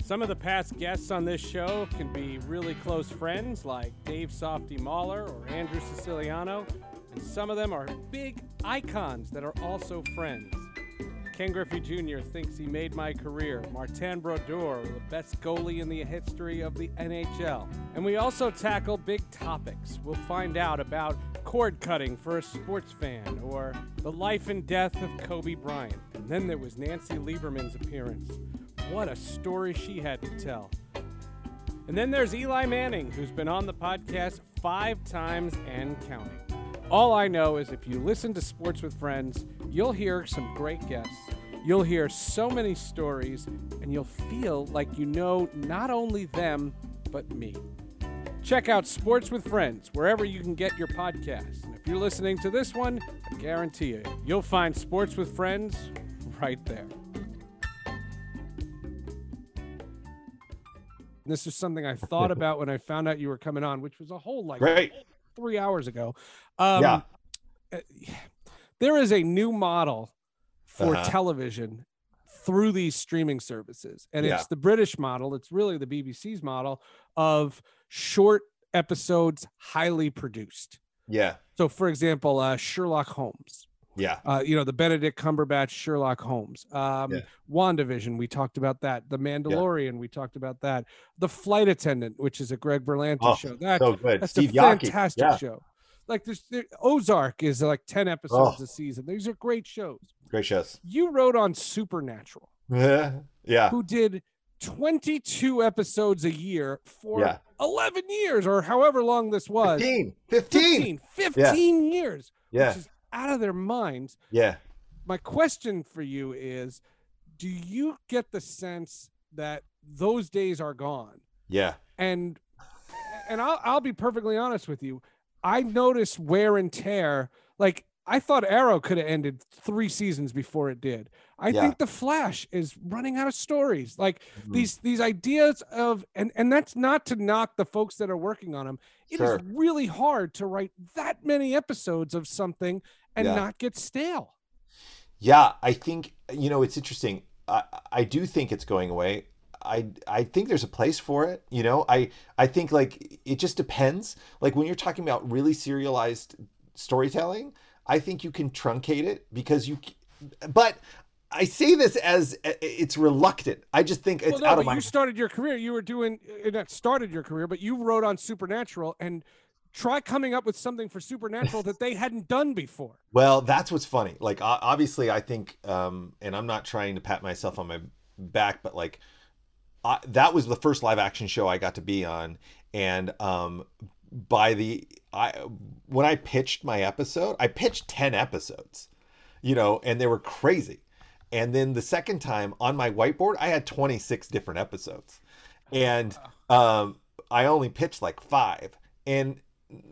Some of the past guests on this show can be really close friends like Dave Softy Mahler or Andrew Siciliano, and some of them are big icons that are also friends. Ken Griffey Jr. thinks he made my career. Martin Brodeur, the best goalie in the history of the NHL. And we also tackle big topics. We'll find out about cord cutting for a sports fan or the life and death of Kobe Bryant. And then there was Nancy Lieberman's appearance. What a story she had to tell. And then there's Eli Manning, who's been on the podcast five times and counting. All I know is if you listen to Sports with Friends, you'll hear some great guests. You'll hear so many stories, and you'll feel like you know not only them, but me. Check out Sports with Friends wherever you can get your podcasts. And if you're listening to this one, I guarantee you, you'll find Sports with Friends right there. This is something I thought about when I found out you were coming on, which was a whole like Great. three hours ago. Um, Yeah. uh, There is a new model for Uh-huh. television through these streaming services, and Yeah. it's the British model. It's really the BBC's model of short episodes, highly produced. Yeah. So, for example, uh, Sherlock Holmes. Yeah. Uh, you know, the Benedict Cumberbatch Sherlock Holmes. Um, Yeah. WandaVision, we talked about that. The Mandalorian, we talked about that. The Flight Attendant, which is a Greg Berlanti Oh, show. That, so good. that's Steve a Yockey. fantastic Yeah. show. Like there's there, Ozark is like 10 episodes Oh. a season. These are great shows. Great shows. You wrote on Supernatural, yeah. Yeah. Who did 22 episodes a year for Yeah. 11 years or however long this was. 15. 15. 15, 15 years, Yeah. which is out of their minds. Yeah. My question for you is do you get the sense that those days are gone? Yeah. and and I'll I'll be perfectly honest with you. I noticed wear and tear. Like I thought Arrow could have ended three seasons before it did. I Yeah. think the Flash is running out of stories. Like Mhm. these these ideas of and and that's not to knock the folks that are working on them. It is Sure. really hard to write that many episodes of something and Yeah. not get stale. Yeah, I think you know it's interesting. I I do think it's going away. I I think there's a place for it. You know, I I think like it just depends. Like when you're talking about really serialized storytelling, I think you can truncate it because you. But I say this as uh, it's reluctant. I just think it's well, no, out of my. you started your career. You were doing uh, not started your career, but you wrote on Supernatural and try coming up with something for Supernatural that they hadn't done before. Well, that's what's funny. Like obviously, I think, um, and I'm not trying to pat myself on my back, but like I, that was the first live action show I got to be on, and um, by the I when I pitched my episode, I pitched ten episodes, you know, and they were crazy. And then the second time on my whiteboard, I had 26 different episodes, and um, I only pitched like five. And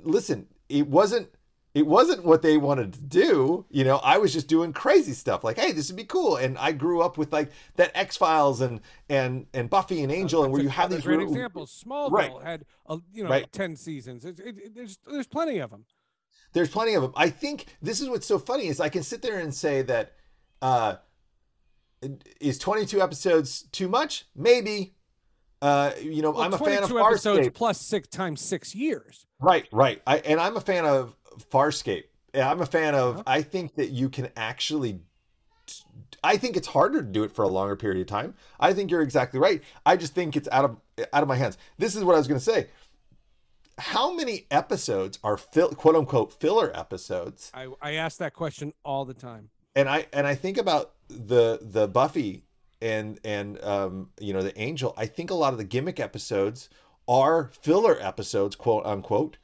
listen, it wasn't it wasn't what they wanted to do. You know, I was just doing crazy stuff like, hey, this would be cool. And I grew up with like that X Files and and and Buffy and Angel, and where you have these great real- examples. Smallville Right. had a, you know Right. ten seasons. It, it, it- there's there's plenty of them. There's plenty of them. I think this is what's so funny is I can sit there and say that uh is 22 episodes too much? Maybe. Uh, you know, Well, I'm a fan of 22 episodes Farscape. plus six times six years. Right, right. I and I'm a fan of Farscape. Yeah, I'm a fan of. Uh-huh. I think that you can actually. I think it's harder to do it for a longer period of time. I think you're exactly right. I just think it's out of out of my hands. This is what I was going to say. How many episodes are fill, quote unquote filler episodes? I, I ask that question all the time. and I and I think about the the Buffy and and um you know the Angel. I think a lot of the gimmick episodes are filler episodes, quote unquote.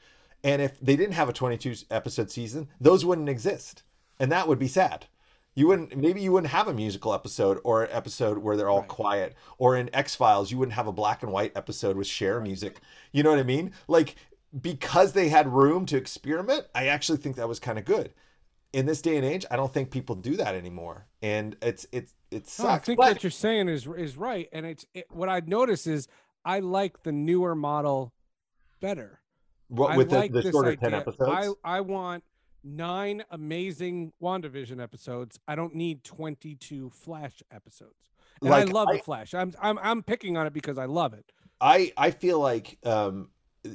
And if they didn't have a 22 episode season, those wouldn't exist, and that would be sad. You wouldn't maybe you wouldn't have a musical episode or an episode where they're all Right. quiet, or in X Files you wouldn't have a black and white episode with Cher music. You know what I mean? Like because they had room to experiment, I actually think that was kind of good in this day and age, I don't think people do that anymore, and it's it's it No, I think but- what you're saying is is right, and it's it, what I notice is I like the newer model better. What, I with like the, the this shorter idea. episodes. I I want nine amazing WandaVision episodes. I don't need 22 Flash episodes. And I love I- the Flash. I'm I'm I'm picking on it because I love it. I I feel like um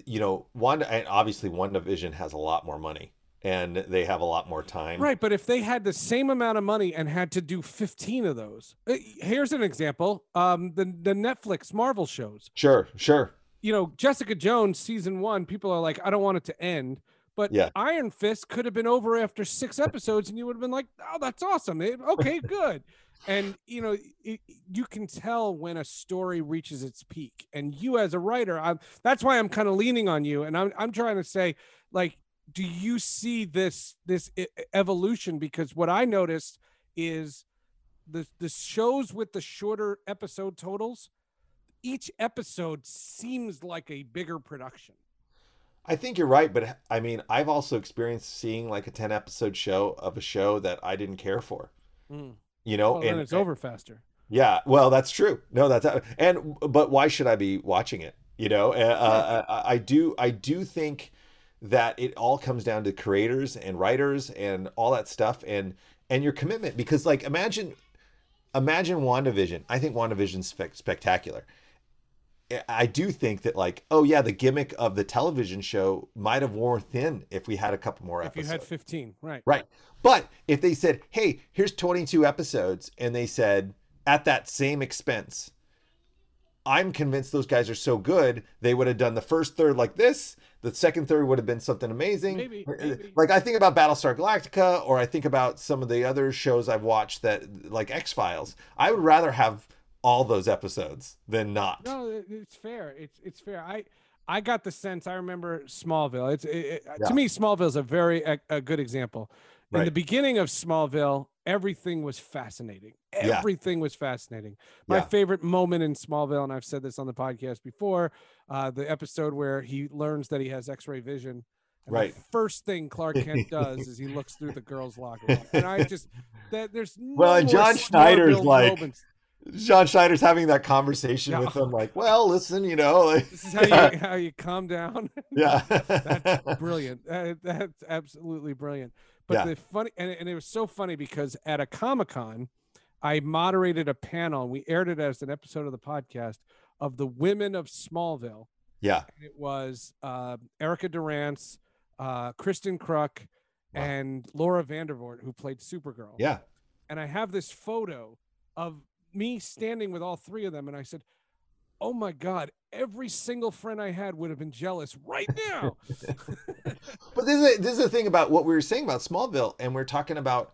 you know Wanda and obviously WandaVision has a lot more money and they have a lot more time. Right, but if they had the same amount of money and had to do 15 of those. uh, Here's an example. Um the the Netflix Marvel shows. Sure, sure. You know, Jessica Jones season 1, people are like I don't want it to end. But Yeah. Iron Fist could have been over after 6 episodes and you would have been like, "Oh, that's awesome. It- okay, good." And you know, it, you can tell when a story reaches its peak. And you as a writer, I'm that's why I'm kind of leaning on you and I'm I'm trying to say like do you see this this evolution because what i noticed is the the shows with the shorter episode totals each episode seems like a bigger production I think you're right, but I mean, I've also experienced seeing like a 10 episode show of a show that I didn't care for. You know, well, then and it's over faster Yeah, well, that's true. No, that's and but why should I be watching it? You know, uh, uh, I, I do. I do think that it all comes down to creators and writers and all that stuff and and your commitment because like imagine imagine WandaVision. I think WandaVision's spec- spectacular. I- do think that like oh yeah, the gimmick of the television show might have worn thin if we had a couple more episodes. if you had 15 right Right. But if they said, hey, here's 22 episodes, and they said, at that same expense, I'm convinced those guys are so good, they would have done the first third like this, the second third would have been something amazing. Maybe, Uh, maybe. Like I think about Battlestar Galactica, or I think about some of the other shows I've watched that, like X Files. I would rather have all those episodes than not. No, it's fair. It's it's fair. I I got the sense. I remember Smallville. It's it, it- Yeah. to me Smallville is a very a, a good example. In the beginning of Smallville, everything was fascinating. Yeah. Everything was fascinating. My Yeah. favorite moment in Smallville, and I've said this on the podcast before, uh, the episode where he learns that he has X-ray vision. And Right. The first thing Clark Kent does is he looks through the girls' locker room, and I just that there's no Well, and more John Schneider's Smallville like- moments. John Schneider's having that conversation Yeah. with them, like, well, listen, you know, like, This is how you how you calm down. yeah, That's brilliant. That- that's absolutely brilliant. But Yeah. the funny, and, and it was so funny because at a Comic Con, I moderated a panel and we aired it as an episode of the podcast of the women of Smallville. yeah, And it was uh, Erica Durance, uh, Kristin Kreuk, Wow. and Laura Vandervoort, who played Supergirl. yeah. And I have this photo of me standing with all three of them. And I said, Oh my God, every single friend I had would have been jealous right now. But this is this is the thing about what we were saying about Smallville, and we're talking about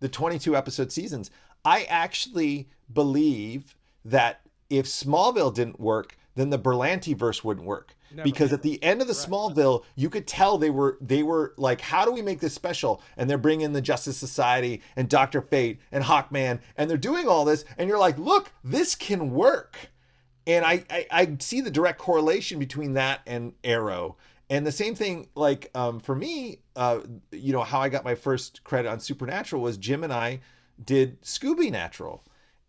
the 22 episode seasons. I actually believe that if Smallville didn't work, then the Berlanti verse wouldn't work. Never. Because at the end of the Correct. Smallville, you could tell they were they were like, how do we make this special? And they're bringing in the Justice Society and Doctor Fate and Hawkman, and they're doing all this, and you're like, look, this can work. And I, I I see the direct correlation between that and Arrow. And the same thing, like um, for me, uh, you know, how I got my first credit on Supernatural was Jim and I did Scooby Natural,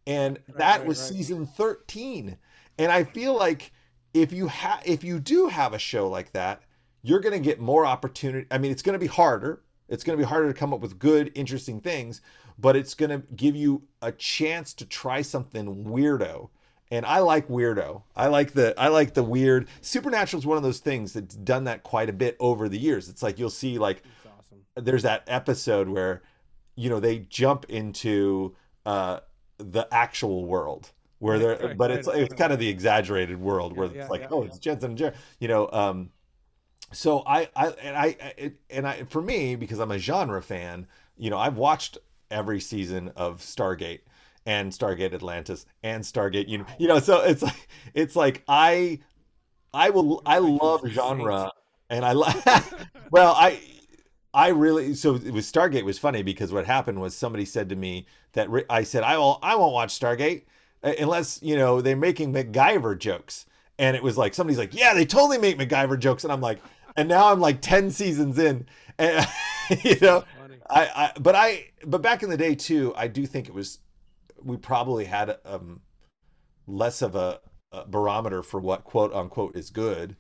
and that right, was right. season thirteen. And I feel like if you have, if you do have a show like that, you're going to get more opportunity. I mean, it's going to be harder. It's going to be harder to come up with good, interesting things, but it's going to give you a chance to try something weirdo. And I like weirdo. I like the I like the weird. Supernatural is one of those things that's done that quite a bit over the years. It's like you'll see like awesome. there's that episode where you know they jump into uh the actual world where they're Right, but right, it's right. it's kind of the exaggerated world where Yeah, it's yeah, like yeah, oh it's Jensen and Jerry you know um so I I and I it, and I for me because I'm a genre fan you know I've watched every season of Stargate and Stargate Atlantis and Stargate you know you know so it's like it's like I I will I love genre and I like well I I really so it was Stargate was funny because what happened was somebody said to me that I said I won't I won't watch Stargate unless you know they're making MacGyver jokes and it was like somebody's like yeah they totally make MacGyver jokes and I'm like and now I'm like 10 seasons in and you know I, I but I but back in the day too I do think it was we probably had um less of a, a barometer for what quote unquote is good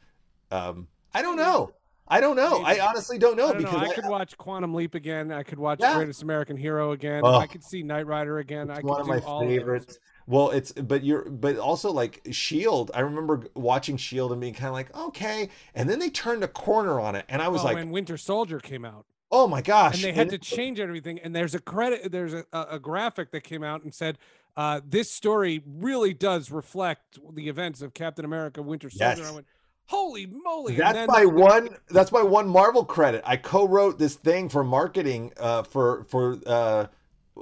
um I don't know I don't know I honestly don't know I, don't know, because I could watch Quantum Leap again. I could watch Yeah. Greatest American Hero again. Oh. I could see Knight Rider again. I could one of do my all of favorites. Well, it's but you're but also like Shield. I remember watching Shield and being kind of like okay, and then they turned a corner on it, and I was Oh, like, when Winter Soldier came out, oh my gosh! and they had to change everything. And there's a credit. There's a, a, graphic that came out and said, uh, "This story really does reflect the events of Captain America: Winter Soldier." And I went, "Holy moly!" That's then my one. That's my one Marvel credit. I co-wrote this thing for marketing uh, for for uh,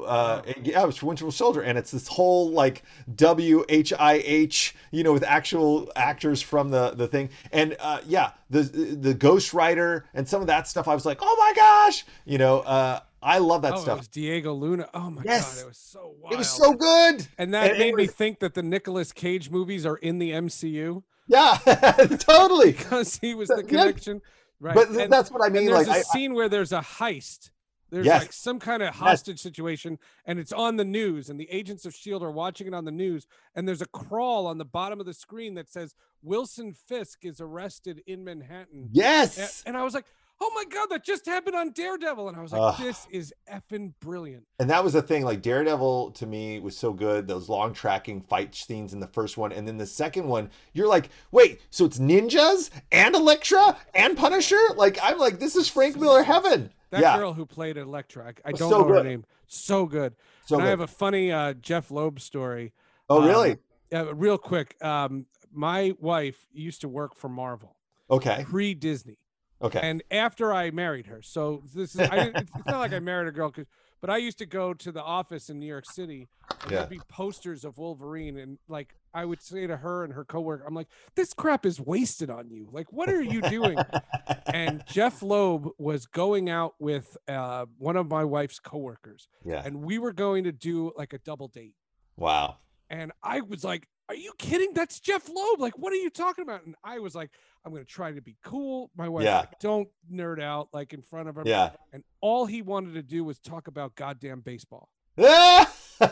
uh, yeah, it was for Winter Soldier, and it's this whole like W H I H, you know, with actual actors from the the thing, and uh, yeah, the the Ghost Rider and some of that stuff. I was like, oh my gosh, you know, uh, I love that Oh, it stuff. was Diego Luna. Oh my Yes. god, it was so wild. It was so good. and that and it made me think that the Nicolas Cage movies are in the MCU Yeah, totally. because he was the connection. Right. But And- that's what I mean. there's Like, a I- scene where there's a heist. There's Yes. like some kind of hostage situation, and it's on the news, and the agents of Shield are watching it on the news, and there's a crawl on the bottom of the screen that says Wilson Fisk is arrested in Manhattan. Yes. And I was like, oh my god, that just happened on Daredevil, and I was like, Ugh. this is effing brilliant. And that was the thing. Like Daredevil to me was so good. Those long tracking fight scenes in the first one, and then the second one, you're like, wait, so it's ninjas and Elektra and Punisher? Like I'm like, this is Frank Miller heaven. That yeah, girl who played Elektra, I- I don't so know her name. So good. so and I have a funny uh, Jeph Loeb story. oh um, really? Yeah, real quick. Um, my wife used to work for Marvel. Okay. pre Disney. Okay. And after I married her, so this is I didn't, it's it's not like I married a girl, 'cause- but I used to go to the office in New York City, and Yeah. there'd be posters of Wolverine, and like I would say to her and her coworker, I'm like, "This crap is wasted on you. Like, what are you doing?" and Jeph Loeb was going out with uh, one of my wife's coworkers, yeah. and we were going to do like a double date. Wow. And I was like, Are you kidding? That's Jeph Loeb. Like, what are you talking about? And I was like, I'm going to try to be cool. My wife, Yeah. like, don't nerd out like in front of her. Yeah. And all he wanted to do was talk about goddamn baseball.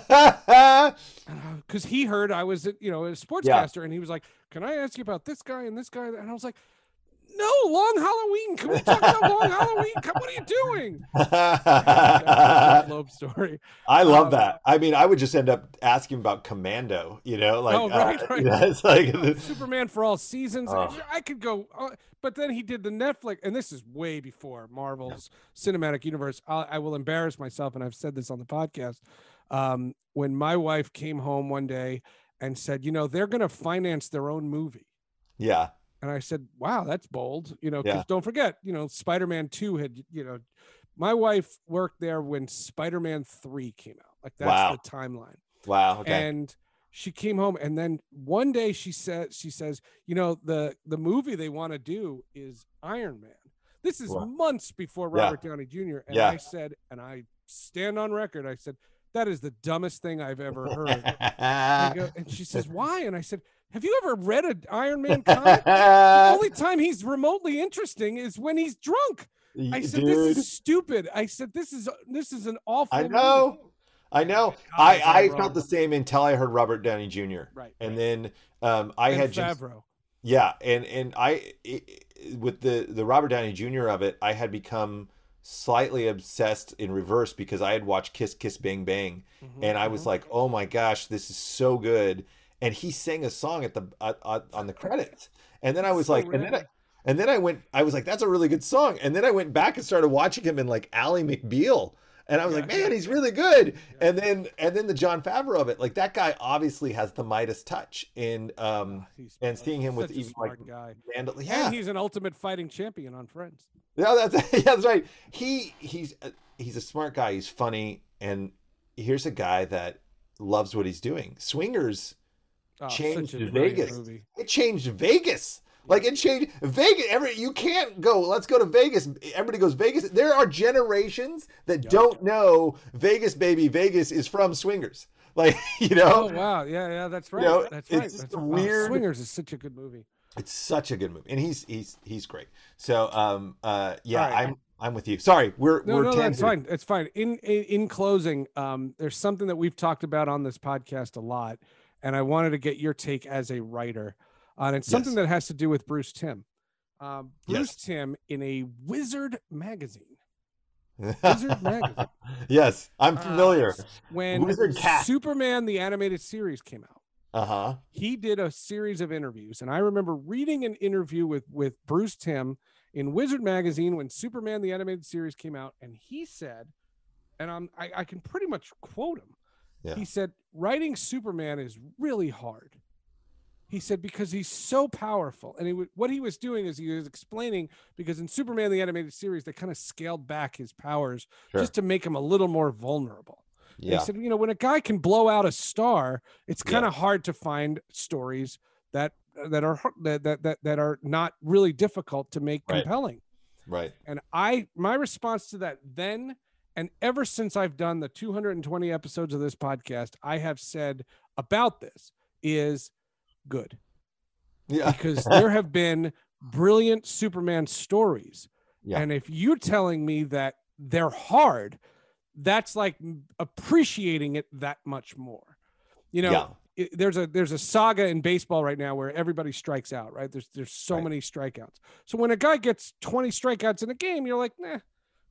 yeah. Because he heard I was, you know, a sportscaster and he was like, Can I ask you about this guy and this guy? And I was like, No, long Halloween. Can we talk about long Halloween? Come- What are you doing? That's the Jeph Loeb story. I love Um, that. I mean, I would just end up asking about Commando. You know, like Oh, right, uh, right. yeah, it's like Superman for all seasons. Oh. I could go, uh, but then he did the Netflix, and this is way before Marvel's cinematic universe. I, I will embarrass myself, and I've said this on the podcast. Um, when my wife came home one day and said, "You know, they're going to finance their own movie," yeah, and I said, "Wow, that's bold." You know, because Yeah. don't forget, you know, Spider-Man Two had, you know, my wife worked there when Spider-Man Three came out. Like that's Wow. the timeline wow, okay, and she came home and then one day she said she says you know the the movie they want to do is iron man this is Wow. months before Yeah. robert downey jr and Yeah. i said and i stand on record i said that is the dumbest thing i've ever heard And go- and she says why and i said have you ever read an iron man comic the only time he's remotely interesting is when he's drunk i said this is stupid i said this is this is an awful I movie." know. I know. God, I, was I felt the same until I heard Robert Downey Jr. right And then um, I and had just Yeah, and and I i- i- with the the Robert Downey Jr. of it, I had become slightly obsessed in reverse because I had watched Kiss Kiss Bang Bang, Mhm, and I was mhm. like, oh my gosh, this is so good. And he sang a song at the uh, uh, on the credits, and then I was So like, and then I, and then I went, I was like, that's a really good song. And then I went back and started watching him in like Ally McBeal. And I was Yeah, like, man, yeah. he's really good. And then, and then the Jon Favreau of it, like that guy obviously has the Midas touch. And um, Ah, and seeing him with even like guy. Vandal, yeah, And he's an ultimate fighting champion on Friends. Yeah, that's yeah, that's right. He he's uh, he's a smart guy. He's funny, and here's a guy that loves what he's doing. Swingers Oh, changed such a brilliant Vegas. movie. It changed Vegas. Like it changed Vegas. Every you can't go. Let's go to Vegas. Everybody goes Vegas. There are generations that Yep. don't know Vegas, baby. Vegas is from Swingers. Like you know. Oh wow, yeah, yeah, that's right. know, that's right. That's weird- Swingers is such a good movie. It's such a good movie, and he's he's he's great. So um uh yeah, right. I'm I'm with you. Sorry, we're No, we're no, that's fine. It's fine. In, in in closing, um, there's something that we've talked about on this podcast a lot, and I wanted to get your take as a writer on it. Something Yes. that has to do with Bruce Timm. Um, Bruce Yes. Timm in a Wizard magazine. Wizard magazine. yes, I'm Uh, familiar. When Wizard Cat. Superman the animated series came out. Uh huh. he did a series of interviews and i remember reading an interview with with bruce timm in wizard magazine when superman the animated series came out and he said and i'm i, I can pretty much quote him Yeah. he said writing superman is really hard he said because he's so powerful and he, what he was doing is he was explaining because in superman the animated series they kind of scaled back his powers Sure. just to make him a little more vulnerable Yeah. He said, you know, when a guy can blow out a star, it's kind of hard to find stories that that are that, that that that are not really difficult to make Right. compelling. Right. And I my response to that then and ever since I've done the 220 episodes of this podcast, I have said about this is good Yeah. because there have been brilliant Superman stories. Yeah. And if you're telling me that they're hard, that's like appreciating it that much more. You know, Yeah. it- there's a there's a saga in baseball right now where everybody strikes out, right? There's there's so Right. many strikeouts. So when a guy gets 20 strikeouts in a game, you're like, nah,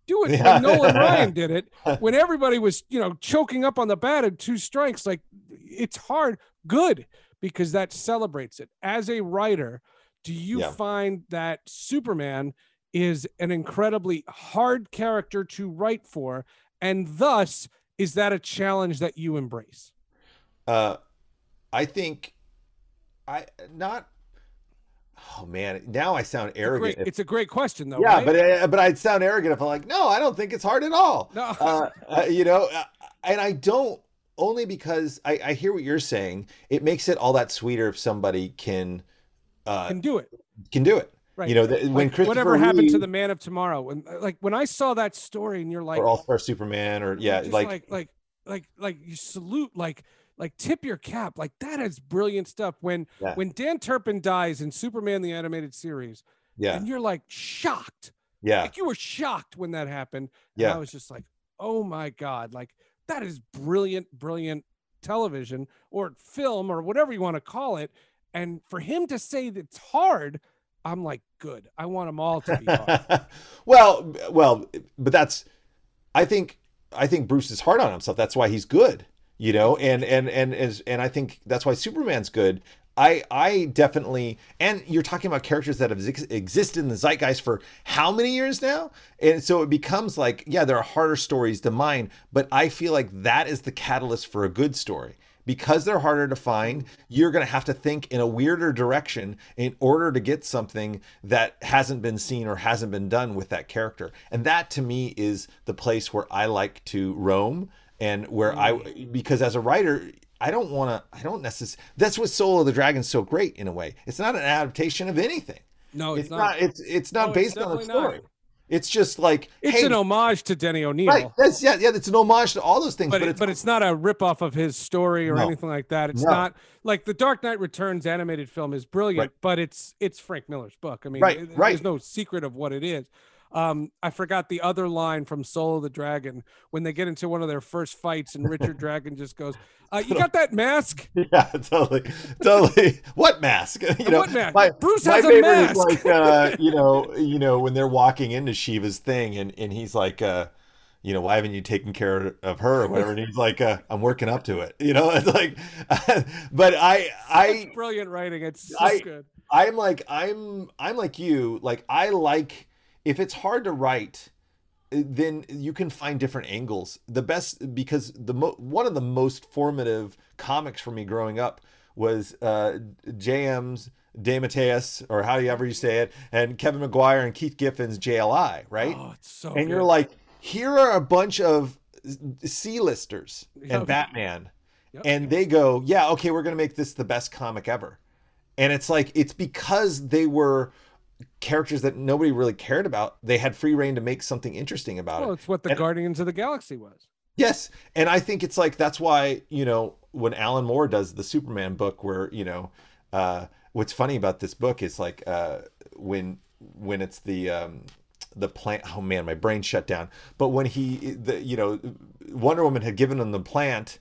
do it. Yeah. When Nolan Ryan did it when everybody was, you know, choking up on the bat at two strikes. Like it's hard, good, because that celebrates it. As a writer, do you Yeah. find that Superman is an incredibly hard character to write for? And thus, is that a challenge that you embrace? Uh, I think I not. oh man, now I sound It's a arrogant. great, it's a great question though. yeah, right? but uh, but I'd sound arrogant if I'm like, no, I don't think it's hard at all. No. uh, uh, you know, uh, and I don't only because I, I hear what you're saying. It makes it all that sweeter if somebody can uh, can do it. can do it. Right. You know, the, when Like, Christopher whatever happened to the Man of Tomorrow, when uh, like when I saw that story, and you're like, or All Star Superman or yeah, like, like like like like you salute like like tip your cap. Like that is brilliant stuff. When Yeah. when dan turpin dies in superman the animated series yeah, and you're like shocked. Yeah, like you were shocked when that happened. And Yeah. i was just like oh my god like that is brilliant brilliant television or film or whatever you want to call it. And for him to say that it's hard i'm like good. I want them all to be hard well, well, but that's I think I think Bruce is hard on himself. That's why he's good, you know, and and and as and I think that's why Superman's good. I I definitely and you're talking about characters that have ex- existed in the zeitgeist for how many years now, and so it becomes like yeah, there are harder stories to mine, but I feel like that is the catalyst for a good story because they're harder to find, you're going to have to think in a weirder direction in order to get something that hasn't been seen or hasn't been done with that character. And that to me is the place where I like to roam and where I, mm. because as a writer, I don't want to, I don't necessarily, that's what Soul of the Dragon's so great in a way. It's not an adaptation of anything. no It's, it's, not, not it's, it's not No, it's based on a story. not. It's just like, it's hey, an homage to denny o'neil right. That's, yeah, yeah, it's an homage to all those things, but, but, it, it's, but it's not a ripoff of his story or No. anything like that. It's No. not like the Dark Knight Returns animated film is brilliant, Right. but it's it's Frank Miller's book. I mean, Right, it- right. there's no secret of what it is. Um, I forgot the other line from Soul of the Dragon when they get into one of their first fights, and Richard Dragon just goes, uh, "You got that mask? Yeah, totally, totally. What mask? You know, What mask? My, Bruce my has a mask. like, uh, you know, you know, when they're walking into Shiva's thing, and and he's like, uh, you know, why haven't you taken care of her or whatever? And he's like, uh, I'm working up to it. You know, it's like, but I, I, It's brilliant writing. It's so I- good. I'm like I'm I'm like you. Like I like if it's hard to write, eh, then you can find different angles. The best because the mo- one of the most formative comics for me growing up was uh, JM's DeMatteis or however you say it, and Kevin Maguire and Keith Giffen's JLI, right? Oh, it's so. and you're like, here are a bunch of C-listers Yep. and Batman, Yep. and they go, yeah, okay, we're gonna make this the best comic ever, and it's like it's because they were characters that nobody really cared about. They had free reign to make something interesting about well, it. it's what the and- Guardians of the Galaxy was. Yes, and I think it's like that's why you know when Alan Moore does the Superman book, where you know uh, what's funny about this book is like uh, when when it's the um, the plant. Oh man, my brain shut down. But when he the you know Wonder Woman had given him the plant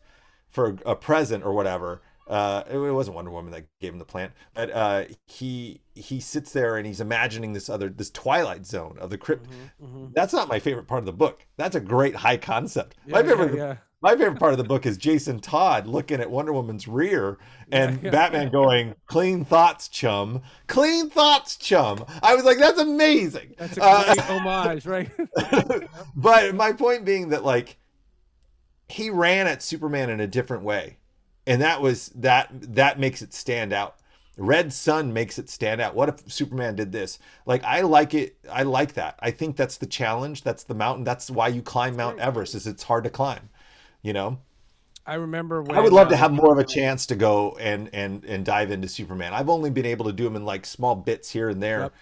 for a present or whatever. Uh, it wasn't Wonder Woman that gave him the plant, but uh, he he sits there and he's imagining this other this Twilight Zone of the crypt. Mm-hmm, That's not my favorite part of the book. That's a great high concept. my Yeah, yeah, favorite yeah. my favorite part of the book is Jason Todd looking at Wonder Woman's rear and yeah. Batman going, "Clean thoughts, chum. Clean thoughts, chum." I was like, "That's amazing." That's a Uh, great homage, right? but my point being that like he ran at Superman in a different way. And that was that that makes it stand out. Red Sun makes it stand out. What if Superman did this? Like I like it. I like that. I think that's the challenge. That's the mountain. That's why you climb Mount Everest is it's hard to climb. You know? I remember when I would love to uh, have more of a chance to go and and and dive into Superman. I've only been able to do them in like small bits here and there Yep.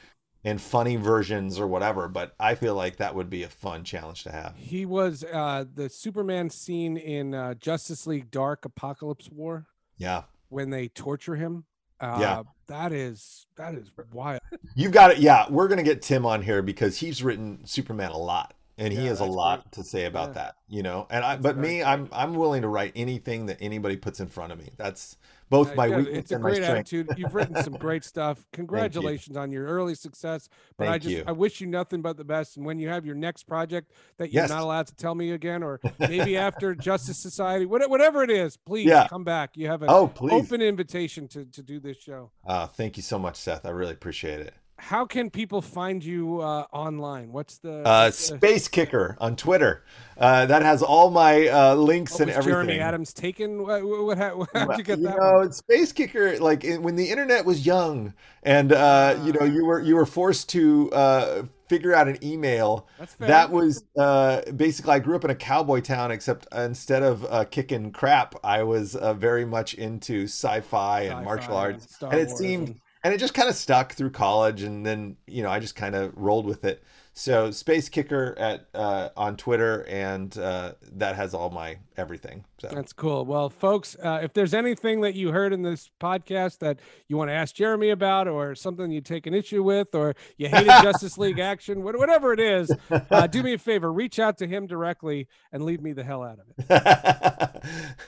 And funny versions or whatever, but I feel like that would be a fun challenge to have. He was uh, the Superman scene in uh, Justice League Dark Apocalypse War Yeah. when they torture him. Uh, Yeah. that is that is wild. You've got it. Yeah, we're gonna get Tim on here because he's written Superman a lot, and he has a lot to say about Yeah. that. You know, and I, That's but me, I'm I'm willing to write anything that anybody puts in front of me. That's both Uh, my yeah, weakness it's a and my great strength. attitude. You've written some great stuff. Congratulations on your early success. But I Thank just you. I wish you nothing but the best. And when you have your next project that you're Yes. not allowed to tell me again, or maybe after Justice Society, whatever it is, please Yeah. come back. You have an Oh, please. open invitation to to do this show. Uh, thank you so much, Seth. I really appreciate it. How can people find you uh, online? What's the Uh, what's the- Space Kicker on Twitter. Uh, that has all my uh, links what and was everything. Jeremy Adams taken? What, what, how, how'd you get that? know, one? Space Kicker, like when the internet was young, and uh, you know, you were you were forced to uh, figure out an email. That's fair. That was uh, basically. I grew up in a cowboy town, except instead of uh, kicking crap, I was uh, very much into sci-fi and Sci-fi martial arts, Star and it Wars seemed, and- and it just kind of stuck through college, and then you know, I just kind of rolled with it. So Space Kicker at uh, on Twitter, and uh, that has all my everything. So That's cool. Well, folks, uh, if there's anything that you heard in this podcast that you want to ask Jeremy about, or something you take an issue with, or you hated Justice League action, whatever it is, uh, do me a favor, reach out to him directly and leave me the hell out of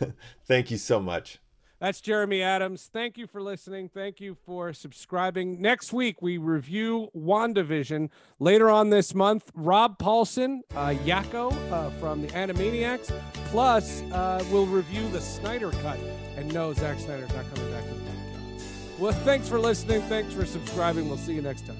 it. Thank you so much. That's Jeremy Adams. Thank you for listening. Thank you for subscribing. Next week, we review WandaVision. Later on this month, Rob Paulsen, uh, Yakko uh, from the Animaniacs, plus uh, we'll review the Snyder Cut. And no, Zack Snyder's not coming back to the podcast. Well, thanks for listening. Thanks for subscribing. We'll see you next time.